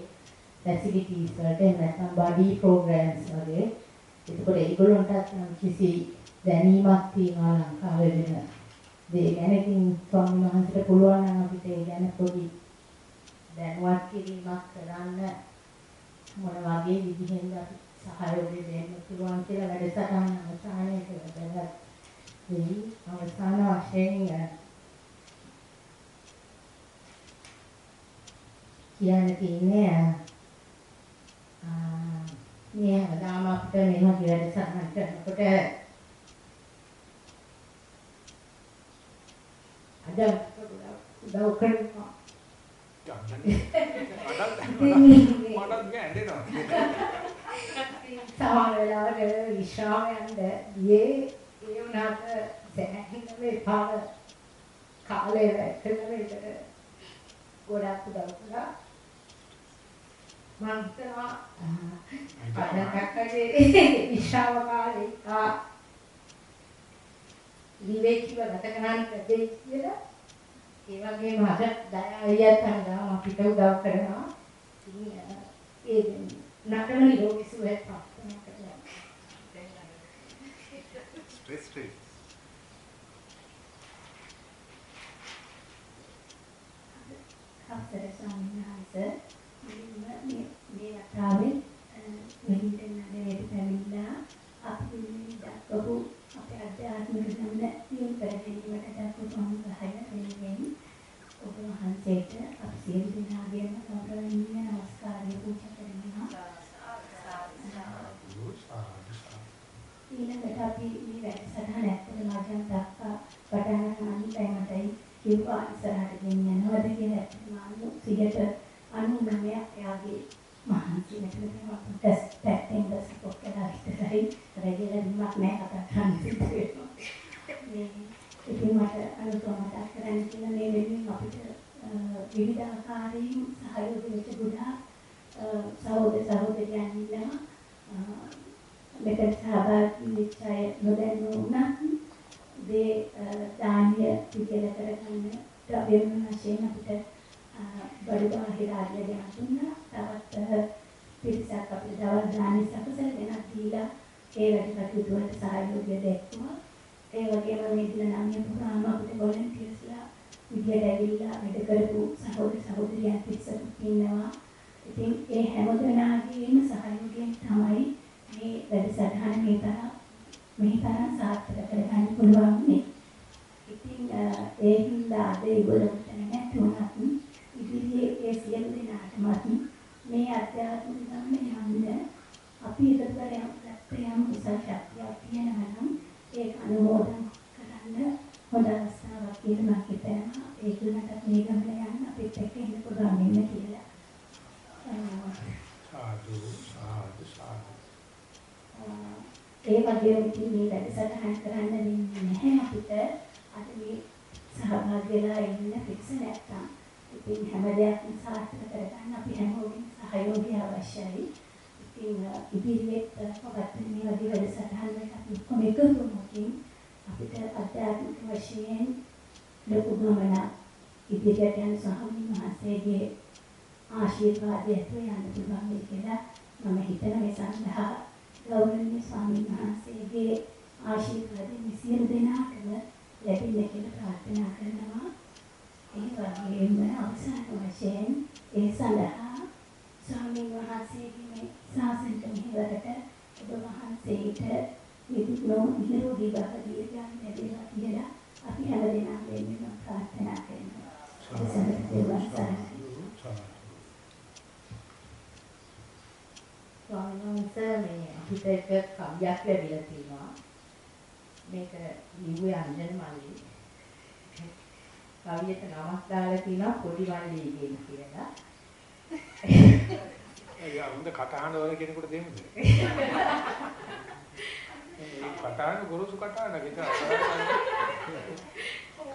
ෆැසිලිටිස් වලට නැත්නම් බඩි ප්‍රෝග්‍රෑම්ස් වගේ ඒකෝට ඒගොල්ලන්ටත් කිසි දැනීමක් තියෙනවා ලංකාවේ වෙන දේ ගැන ඉතින් ස්වාමීන් වහන්සේට පුළුවන් නම් අපිට ඒ ගැන පොඩි දැනුවත් කිරීමක් කරන්න මොන වගේ විදිහෙන්ද අපි සහයෝගය දෙන්න පුළුවන් කියලා වැඩසටහන අවසානයේ කරලා දෙයි අවසාන වශයෙන් කියන්න තියෙන්නේ මේ හැමදාම අපිට මෙහෙම වැඩසටහන් කරනකොට අද උදව් කරනවා. මටත් ගැඬෙනවා. සමහර වෙලාවට විශ්‍රාමයන්ද ගියේ ඒ වුණාට සෑහෙන මේ පාර කාලේ වැටෙන විතර ගොඩක් උදව් කළා. මම හිතනවා අදකකගේ විශ්‍රාම කාලේ ආ විවේකීව ගත කරන්න දෙයි කියලා ඒ වගේම අද දයාවියත් අන්දාම අපිට උදව් කරනවා. ඒ නටන නිරෝගී සුවය ප්‍රාර්ථනා කරනවා. Straight, straight. අවසර ස්වාමීන් වහන්සේ මේ මේ වතාවේ මෙහිදෙන් නඩේට පැමිණලා අපි මේ දක්වපු අපේ අධ්‍යාත්මික ගමන දියුණු කර ගැනීමට දක්වපු සම්ප්‍රදාය වෙනුවෙන් ඔබ වහන්සේට අපි සියලු දෙනාගේම ගෞරවණීය නමස්කාරය පූජා කරනවා. ඊළඟට අපි මේ වැඩසටහන ඇත්තටම අජන් දක්වා පටන් ගන්න ටයිමටයි කිව්වා ඉස්සරහට ගෙන යනවාද කියලා ඇත්තටම අනු 99ක් එයාගේ මහන්සි නැතිවෙනවා ටෙස්ට් පැත්තෙන් දැසපොත් කරලා ඉතරයි රෙගියුලර් වීමක් නෑ කතා කරන්න සිද්ධ වෙනවා මේ ඉතින් මට අනුකම්පා කරන්න කියන මේ වෙනුවෙන් අපිට විවිධ ආකාරයෙන් සහයෝග වෙච්ච ගොඩාක් සහෝදර සහෝදරියන් ඉන්නවා මෙතන සහභාගී වෙච්ච අය නොදැනුණත් දේ දානිය පිළිල කරගන්න ද්‍රව්‍යම වශයෙන් අපිට බඩු බාහිර ආදිය ගෙන දුන්නා. තවත් පිරිසක් අපිට දවල් දානි සකසගෙන දීලා ඒ වැඩ කටයුතු වලට සහයෝගය දැක්වුවා. ඒ වගේම මේ දින නම් පුරාම අපිට වොලන්ටියර්ස්ලා විදියට ඇවිල්ලා වැඩ කරපු සහෝදර සහෝදරියන් පිරිසක් ඉන්නවා. ඉතින් ඒ හැම දෙනාගේම සහයෝගයෙන් තමයි මේ වැඩසටහන මේ තරම් මේ තරම් සාර්ථක කරගන්න පුළුවන් මේ. ඉතින් ඒ හින්දා අද ඒගොල්ලන්ට නැතුණත් ඉදිරියේ ඒ සියලු දෙනාටමත් මේ අධ්‍යාත්මික ගමන යන්න අපි කරගෙන යම් කුසල ශක්තියක් තියෙනවා නම් ඒක අනුමෝදන් කරන්න හොඳ අවස්ථාවක් කියලා මම හිතනවා ඒකලට මේ ගමන යන්න අපිත් එක්ක ඉන්න පුළුවන් වෙන්න කියලා. සාදු සාදු සාදු. ඒ වගේම ඉතින් මේ වැඩසටහන් කරන්න වෙන්නේ නැහැ අපිට අද මේ සහභාගී වෙලා ඉන්න පිරිස නැත්තම්. ඉතින් හැම දෙයක්ම සාර්ථක කරගන්න අපි හැමෝගෙම සහයෝගය අවශ්‍යයි. ඉතින් ඉදිරියට පවත්වන මේ වගේ වැඩසටහන් වලට අපි කොහොම එකතු වුණොත් අපිට අධ්‍යාත්මික වශයෙන් ලොකු ගමනක් ඉදිරියට යන ස්වාමීන් වහන්සේගේ ආශිර්වාදය ඇතුව යන්න පුළුවන් වෙයි කියලා මම හිතන මේ සඳහා ගෞරවනීය ස්වාමීන් වහන්සේගේ ආශිර්වාදය මේ සියලු දෙනාටම ලැබෙන්න කියලා ප්‍රාර්ථනා කරනවා. ඒ වගේම අවසාන වශයෙන් ඒ සඳහා ස්වාමීන් වහන්සේගේ ශාසනික මෙහෙවරට ඔබ වහන්සේට නිදුක් නිරෝගී භව දීර්ඝායු ලැබේවා කියලා අපි හැමදෙනාම වෙනුවෙන් ප්‍රාර්ථනා කරනවා. ස්වාමීන් වහන්සේ මේ අපිට එක කවියක් ලැබිලා තියෙනවා. මේක ලිව්වේ අංජන මල්ලි. කවියට නමක් දාලා තියෙනවා පොඩි මල්ලිගෙන් කියලා. ඒ අමුද කටහඬ වල කෙනෙකුට දෙමුද? ඒ කටහඬ ගුරුසු කටහඬ ගෙත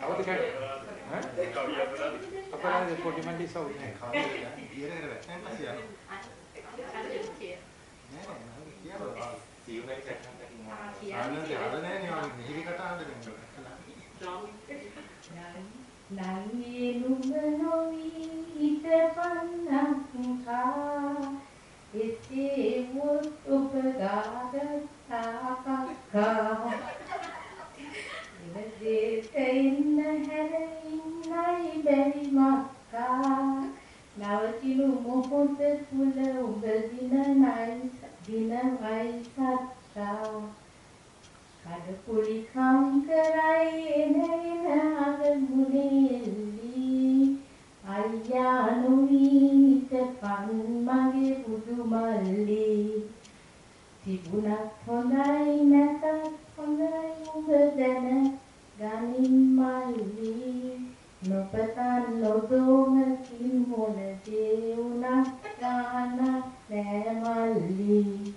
කවුද කන්නේ? ඈ? අපරාධ පොඩි මල්ලි සවුත් නෑ. ඉරේට වැටෙන්න පස්සේ යනවා. නෑ නෑ කියනවා. සිවුරයි සැකන්ට ආනන්ද ආදනේ නේ මෙහි කතාවද නංගී නුඹ නොවි හිතපන්නක්කා එසේ වොත් උපගාගත්තාකක්කා ඉවදේට එන්න හැර ඉන්නයි බැරි මක්කා නවතිනු මොහොත තුල උඹ දිනයි දිනවයි සත්තා කඩපුලි කම් කරයි එනෙන අගමුණෙල්ලි අයියා නොවීත පන් මගේ බුදු මල්ලි තිබුණත් හොඳයි නැතත් හොඳයි උඹ දැන ගනින් මල්ලි. නොපතන් නොදෝමකින් මොන දේ උනත් ගාන නෑ මල්ලි.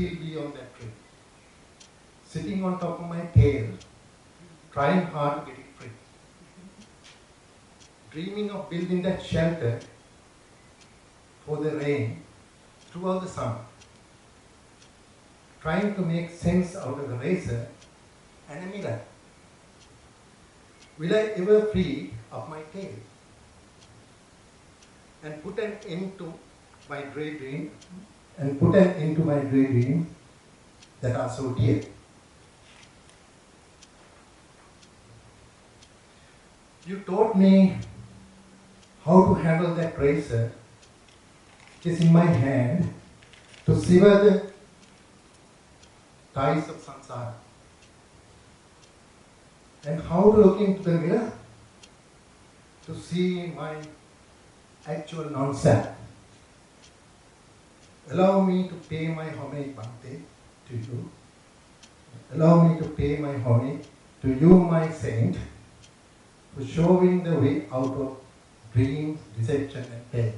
Still be on that tree. Sitting on top of my tail, trying hard to get it free. Dreaming of building that shelter for the rain throughout the summer. Trying to make sense out of the razor and a mirror. Will I ever free of my tail? And put an end to my daydream and put an end to my daydream that are so dear. You taught me how to handle that razor is in my hand to sever the ties of samsara. And how to look into the mirror to see my actual non-self. Allow me to pay my homage, Bhante, to you. Allow me to pay my homage to you, my saint, for showing the way out of dreams, deception, and pain.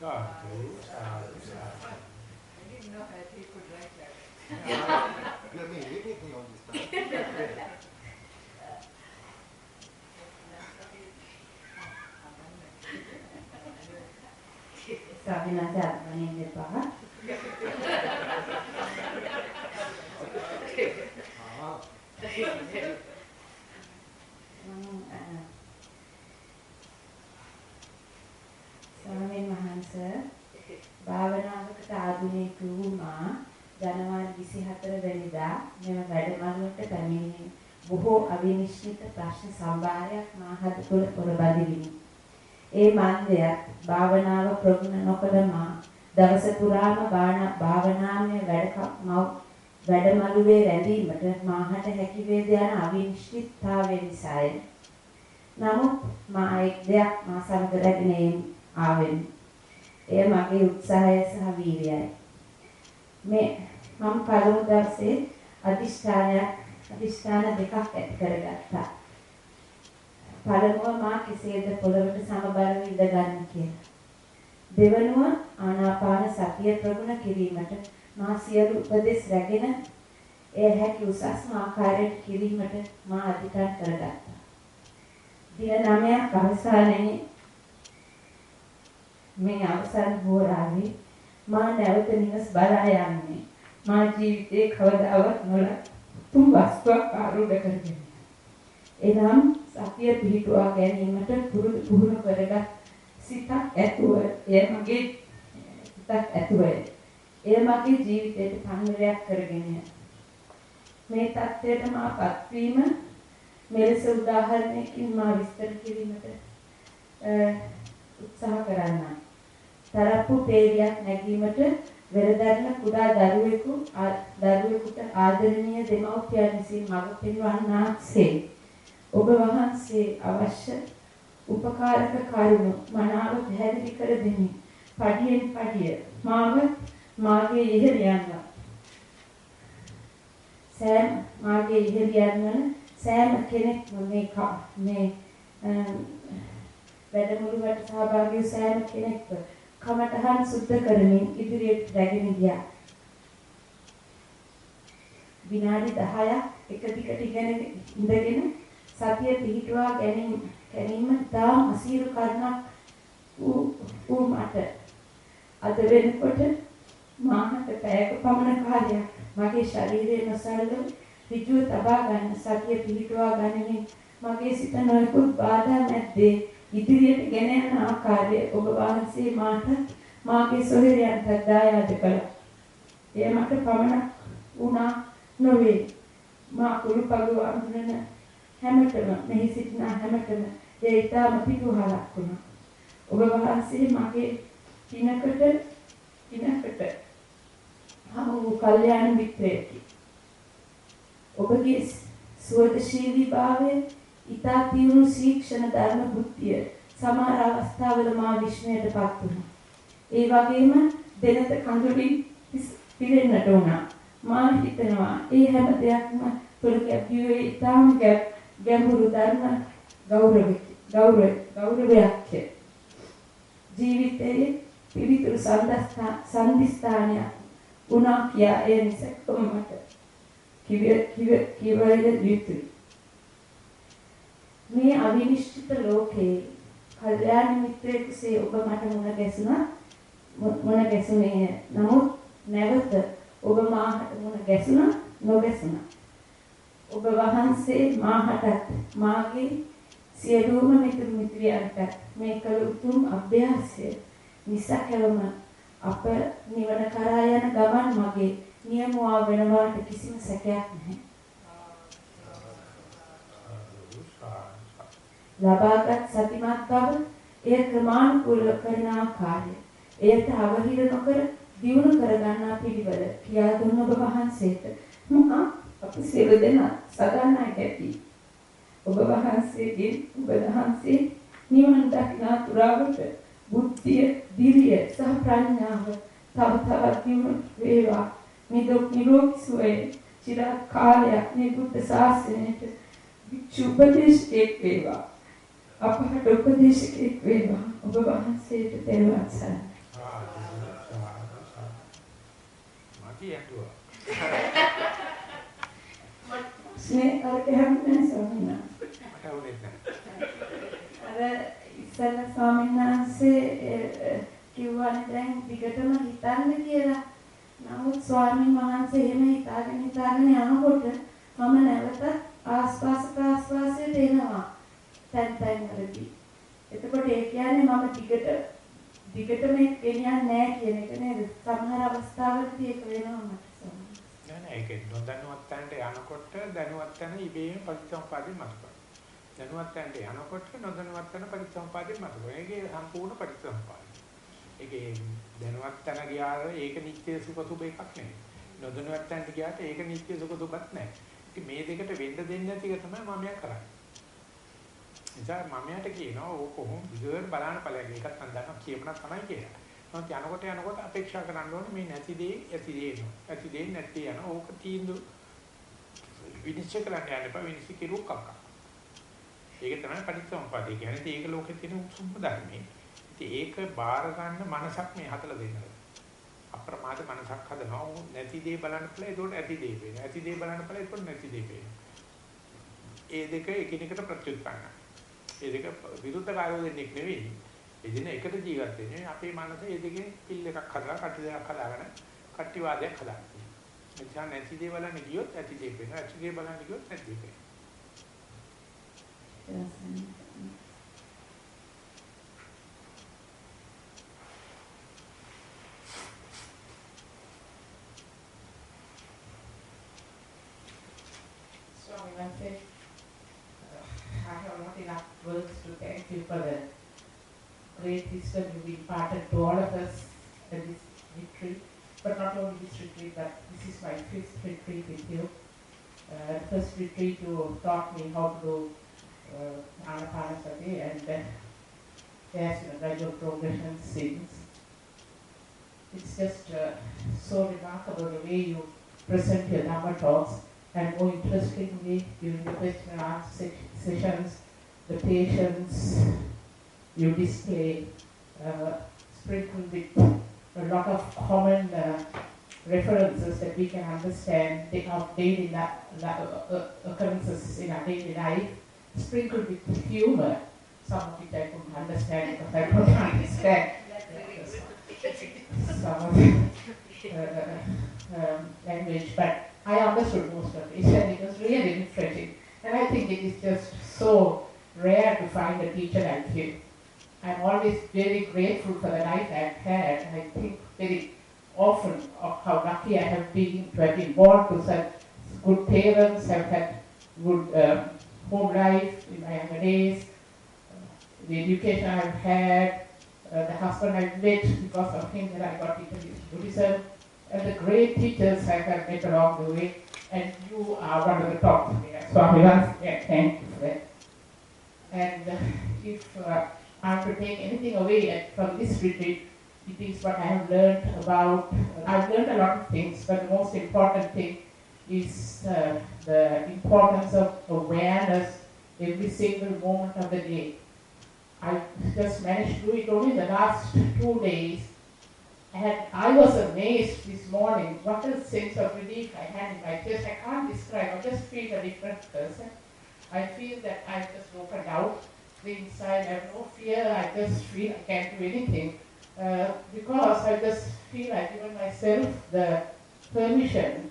God, I didn't know that he could write that. Let me read it did me on this time. ස්වාමීන් වහන්සේ අත්පණින්න එපා. මම අ, ස්වාමීන් වහන්සේ භාවනාවකට ආධුනික වූ මා ජනවාරි 24 වෙනිදා මෙම වැඩමළුවට පැමිණි බොහෝ අවිනිශ්චිත ප්‍රශ්න සම්භාරයක් මාහත තුළ පොරබදිවිනි. ඒ මන්දයත් භාවනාව ප්‍රගුණ නොකළ මා දවස පුරාම බාණ- භාවනාමය වැඩ ක- මව්- වැඩමළුවේ රැඳීමට මාහට හැකි වේද යන අවිනිශ්චිතතාවය නිසාය. නමුත් මා එක් දෙයක් මා සමග රැගෙන ආවෙමි. එය මගේ උත්සාහය සහ වීර්යයයි. මේ මම පළමු දවසේ අදිෂ්ඨානයක් අදිෂ්ඨාන දෙකක් ඇති කරගත්තා. පළමුව මා කෙසේද පොළවට සමබරව ඉඳගන්නේ කියලා. දෙවනුව ආනාපාන සතිය ප්‍රගුණ කිරීමට මා සියලු උපදෙස් රැගෙන එය හැකි උසස්ම ආකාරයට කිරීමට මා අධිකරණ කරගත්තා. දින 9ක් අවසානයේ මේ අවසන් හෝරාවේ මා නැවත නිවස් බලා යන්නේ මා ජීවිතේ කවදාවත් නොලත් තුන් වස්තුවක් ආරූඪ කරගෙන. එනම් සතිය පිහිටුවා ගැනීමට පුරුදු පුහුණු කරගත් සිතක් ඇතුව එය මගේ සිතක් ඇතුවය. එය මගේ ජීවිතයට පණිවිඩයක් කරගෙන මේ தත්ත්වයට මාපත් වීම මෙලෙස උදාහරණයකින් මා විස්තර කිරීමට අ, උත්සාහ කරන්නම්. තරප්පු පේරියක් නැගීමට වෙරදරන කුඩා දරුවෙකු ආ- දරුවෙකුට ආදරණීය දෙමව්පියන් විසින් මඟ පෙන්වන්නාසේ ඔබ වහන්සේ අවශ්‍ය උපකාරක කරුණු මනාව පැහැදිලි කර දෙමි. පඩියෙන් පඩිය මාව මාගේ ඉහළ යනවා. සෑම මාගේ ඉහළ යන සෑම කෙනෙක්ම මේ ක- මේ අ, වැඩමුළුවට සහභාගී වූ සෑම කෙනෙක්ව කමඨහන් සුද්ධ කරමින් ඉදිරියට රැගෙන ගියා. විනාඩි 10ක් එක දිගට ඉගෙන ඉඳගෙන සතිය පිහිටුවා ගැනීම ගැනීම තාම අසීරු කරුණක් වූ වූ මට අද වෙනකොට මාහට පැයක පමණ කාලයක් මගේ ශරීරයේ නොසලව ඍජුව තබා ගන්න සතිය පිහිටුවා ගනිමින් මගේ සිත නොයෙකුත් බාධා නැද්දේ ඉදිරියට ගෙන යන ආකාරය ඔබ වහන්සේ මාට මාගේ සොහිරයන්ට දායාද කළා. එය මට පමණක් වුණා නොවේ. මා කුළුපගු අඳුනන හැමතෙම මෙහි සිටින හැමතෙම ඒ ඊටම පිටුහලක් වුණා. ඔබ වහන්සේ මගේ කිනකට කිනකට හමු වූ කල්යාණ මිත්‍රයෙකි. ඔබගේ සුවදශීලී භාවය ඊතා තියුණු ශික්ෂණ ධර්ම බුද්ධිය සමහර අවස්ථාවල මා විශ්මයටපත් වුණා. ඒ වගේම දෙනත කඳුලින් පිරෙන්නට වුණා. මා හිතනවා ඒ හැම දෙයක්ම තුළ කැපියේ ඊටාම ගැඹුරු ධර්ම ගෞරවය ගෞරවය ගෞරවයක් ජීවිතයේ පිවිතුරු සන්දිස්ථානයක් වුණා කියා ඒ නිසකම මට කිව කිව කිවය යුතුයි. මේ අවිනිශ්චිත ලෝකේ කල්යාණ මිත්‍රයෙකුසේ ඔබ මට මුණ ගැසුණා මුණ ගැසුනේ නමුත් නැවත ඔබ මාහට මුණ ගැසුණා නොගැසුණා. ඔබ වහන්සේ මාහටත් මාගේ සියලුම මිතුරු මිත්‍රයන්ට මේ කළ උතුම් අභ්‍යාසය නිසකවම අප නිවන කරා යන ගමන් මගේ නියමුවා වෙනවාට කිසිම සැකයක් නැහැ. ලබාගත් සතිමත් බව එය ක්‍රමානුකූලව කරන ආකාරය එයට අවහිර නොකර දියුණු කරගන්නා පිළිවෙල කියා දුන්න ඔබ වහන්සේට මම අප සියලු දෙනා සදන්නයි ඇති. ඔබ වහන්සේගේ ඔබ වහන්සේ නිවන දක්නා තුරාවට බුද්ධිය, දිරිය සහ ප්‍රඥාව තව තවත් දියුණු වේවා. නිදුක් නිරෝගී සුවය චිරාත් කාලයක් මේ බුද්ධ ශාසනයට විචු උපදේශයක් වේවා. අපහට උපදේශකෙක් වේවා. ඔබ වහන්සේට තෙරුවන් සරණයි. මගේ ඇඬුවා. ස්නේ අර කැමන්නේ ස්වාමීන් මට උනේ නැහැ. අර ඉස්සෙල්ලා ස්වාමීන් වහන්සේ කිව්වනේ දැන් දිගටම හිතන්න කියලා. නමුත් ස්වාමීන් වහන්සේ එහෙම හිතාගෙන හිතාගෙන යනකොට මම නැවත ආස්වාස ප්‍රාස්වාසයට එනවා. තැන් තැන් වලදී. එතකොට ඒ කියන්නේ මම දිගට දිගටම ගෙනියන්නේ නැහැ කියන එක නේද? සමහර අවස්ථාවලදී ඒක වෙනවා මට ස්වාමීන් නෑ නෑ ඒක නොදැනුවත් තැනට යනකොට දැනුවත් තැන ඉබේම පරිසම්පාදේ මතකයි. දැනුවත් තැනට යනකොට නොදැනුවත් තැන පරිසම්පාදේ මතකයි. ඒකේ සම්පූර්ණ පරිසම්පාදේ. ඒකේ දැනුවත් තැන ගියාම ඒක නිත්‍ය සුඛ සුබ එකක් නෙවෙයි. නොදැනුවත් තැනට ගියාට ඒක නිත්‍ය සුඛ සුබත් නෑ. ඉතින් මේ දෙකට වෙන්න දෙන්නේ නැති එක තමයි මම කරන්නේ. නිසා මමයට කියනවා ඕක කොහොම විදියට බලන්න ඵලයක් එකක් මම දන්නවා කියපනක් තමයි කියලා. නමුත් යනකොට යනකොට අපේක්ෂා කරන්න ඕනේ මේ නැති දේ ඇති දේ එනවා. ඇති දේ නැති යන ඕක තීන්දු විනිශ්චය කරන්න යන්න එපා විනිශ්චය කෙරුවක් අක්ක. ඒක තමයි පරිත්‍යාගපාදේ කියන්නේ. ඒක ලෝකෙ තියෙන උසුම්ප ධර්මයේ. ඉතින් ඒක බාර ගන්න මනසක් මේ හදලා දෙන්නවා. අප්‍රමාද මනසක් හදනවා. නැති දේ බලන්න ඵලයි ඒකට ඇති දේ පේනවා. ඇති දේ බලන්න ඵලයි ඒකට නැති දේ පේනවා. ඒ දෙක එකිනෙකට ප්‍රත්‍යুৎපන්නයි. ඒ දෙක විරුද්ධ කාර්යෝ දෙන්නෙක් නෙවෙයි. එදින එකට ජීවත් වෙන්නේ අපේ මනස ඒ දෙකේ පිල් එකක් හදලා කටි දෙකක් හදාගෙන කට්ටි වාදයක් හදාගන්න. එනිසා නැති දේ බලන්න ගියොත් ඇති දේ වෙනවා. ඇති දේ බලන්න ගියොත් නැති දේ වෙනවා. Swami great wisdom you've imparted to all of us at this retreat. But not only this retreat, but this is my fifth retreat with you. Uh, first retreat you taught me how to do uh, Anapanasati and then there's a gradual progression since. It's just uh, so remarkable the way you present your Dhamma talks and more interestingly during the question and answer se- sessions, the patience you display uh, sprinkled with a lot of common uh, references that we can understand take our daily uh, uh, occurrences in our daily life, sprinkled with humor. Some of it I couldn't understand because I couldn't understand some of the uh, um, language, but I understood most of it, and it was really refreshing. And I think it is just so rare to find a teacher like you. I'm always very grateful for the life I've had, and I think very often of how lucky I have been to have been born to such good parents, have had good uh, home life in my younger days, the education I've had, uh, the husband I've met because of him that I got into Buddhism, and the great teachers I have met along the way, and you are one of the top. Swami once again, thank you for that. And uh, if uh, I'm to take anything away from this retreat, it is what I have learned about. I've learned a lot of things, but the most important thing is uh, the importance of awareness every single moment of the day. I just managed to do it only the last two days. And I was amazed this morning what a sense of relief I had in my chest. I can't describe, I just feel a different person. I feel that I've just opened out inside, I have no fear, I just feel I can't do anything. Uh, because I just feel I've given myself the permission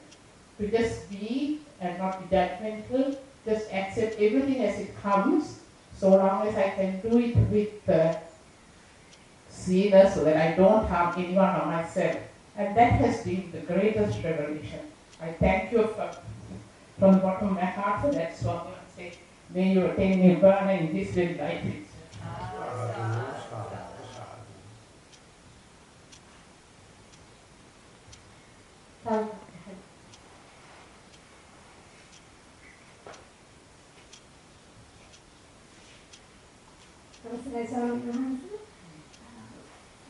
to just be and not be judgmental, just accept everything as it comes, so long as I can do it with uh, zealous so that I don't harm anyone or myself. And that has been the greatest revelation. I thank you for, from the bottom of my heart for that song and say, may you attain nirvana in this very life. සාදු සාදු සාදු අවසරයි ස්වාමීන් වහන්සේ.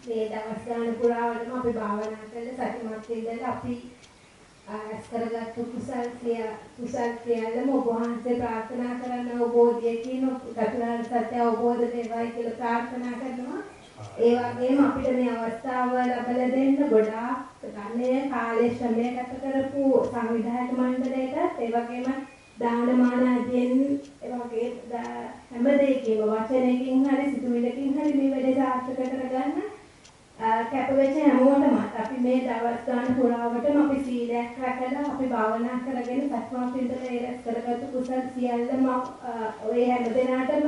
මේ දවස් ගාන පුරාවටම අපි භාවනා කළා සතිමත් ඉඳලා අපි අස් කරගත්තු කුසල් ක්‍රියා කුසල් ක්‍රියාලම ඔබ වහන්සේ ප්‍රාර්ථනා කරන අවබෝධයකින් චතුරාර්ය සත්‍ය අවබෝධ වේවායි කියලා ප්‍රාර්ථනා කරනවා. ඒ වගේම අපිට මේ අවස්ථාව ලැබලා දෙන්න ගොඩාක් ගන්නේ කාලේ ශ්‍රමය ගත කරපු සංවිධායක මණ්ඩලයටත් ඒ වගේම දානමාන ආදීන් ඒ වගේ දා- හැම දෙයකින්ම වචනයකින් හරි සිතුවිල්ලකින් හරි මේ වැඩේ සාර්ථක කරගන්න අ, කැපවෙච්ච හැමෝටම අපි මේ දවස් ගාන පුරාවටම අපි සීලයක් රැකලා අපි භාවනා කරගෙන සත්‍වම් පිටතේ ඒ රැස් කරගත්තු කුසල් සියල්ලම අ, ඔය හැම දිනාටම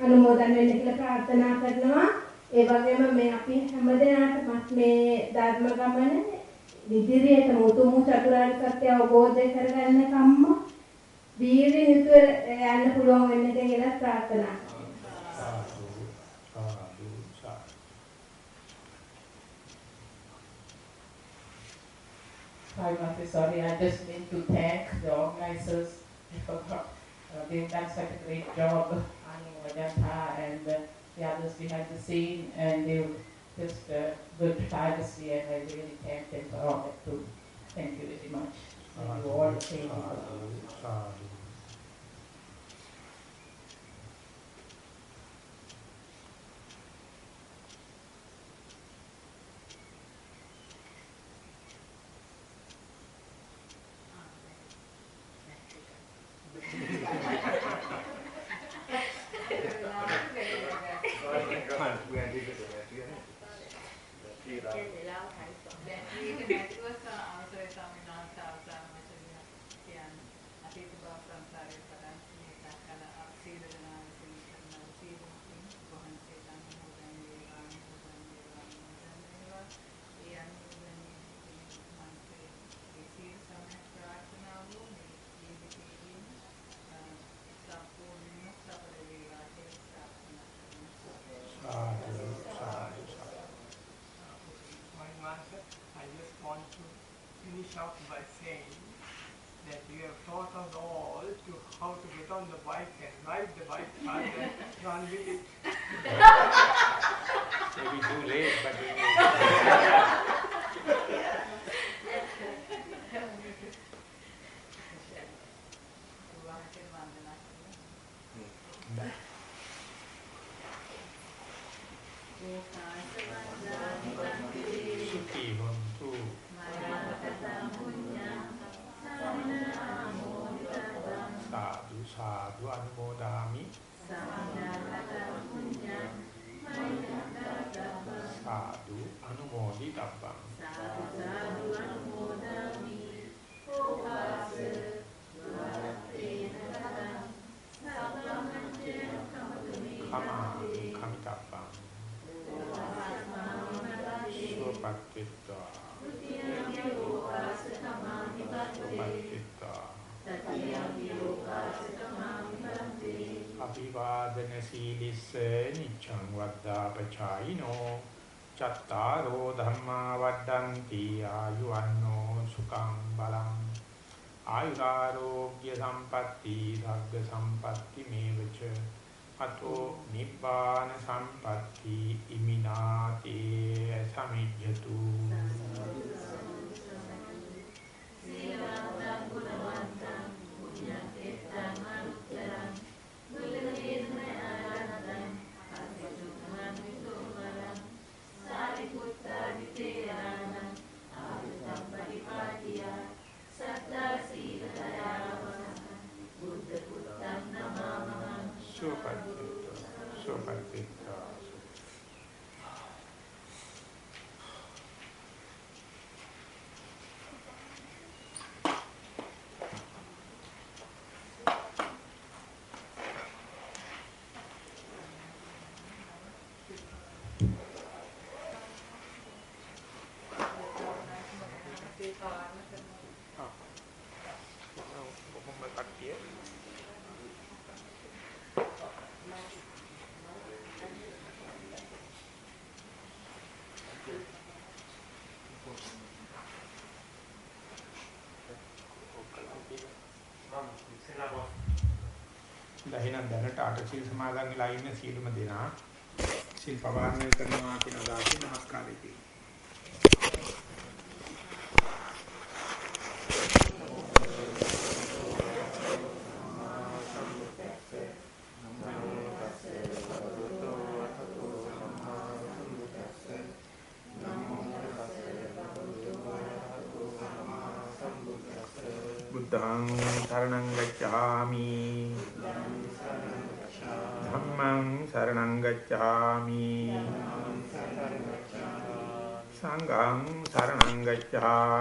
අනුමෝදන් වෙන්න කියලා ප්‍රාර්ථනා කරනවා. ඒ වගේම මේ අපි හැමදෙනාටම මේ ධර්ම ගමන ඉදිරියට මුතුමු චතුරාර්ය සත්‍ය අවබෝධ කරගන්න කම්ම වීරිය යුතුව යන්න පුළුවන් වෙන්න කියලා ප්‍රාර්ථනා කරනවා. Must say sorry, I just need to thank the organizers for uh, they've done such a great job, Anu, Ajanta, and uh, the others behind the scene, and they've just uh, worked tirelessly, and I really thank them for all that too. Thank you very much. Thank you all. Thank you. Finish up by saying that you have taught us all to how to get on the bike and ride the bike rather than run with it. maybe too late but අභිවාදන සීලිස්ස නිච්ඡං වද්දාපචායිනෝ චත්තාරෝ ධම්මා වඩ්ඩಂತಿ ආයුවන්නෝ සුඛං බලං ආයුරාෝග්‍ය සම්පatti ධග්ග සම්පatti මේවච අතෝ නිබ්බාන සම්පatti ඉමිනාතේ සමිජ්ජතු කොහොම කට්ටිය දහිනම් දැනට අටසිල් සමාදන් වෙලා ඉන්න සියලුම දෙනා සිල් පවාරණය කරනවා කියන දාසිය නමස්කාරය කියනවා. ගච්ඡාමි සංඝං සරණං ගච්ඡාමි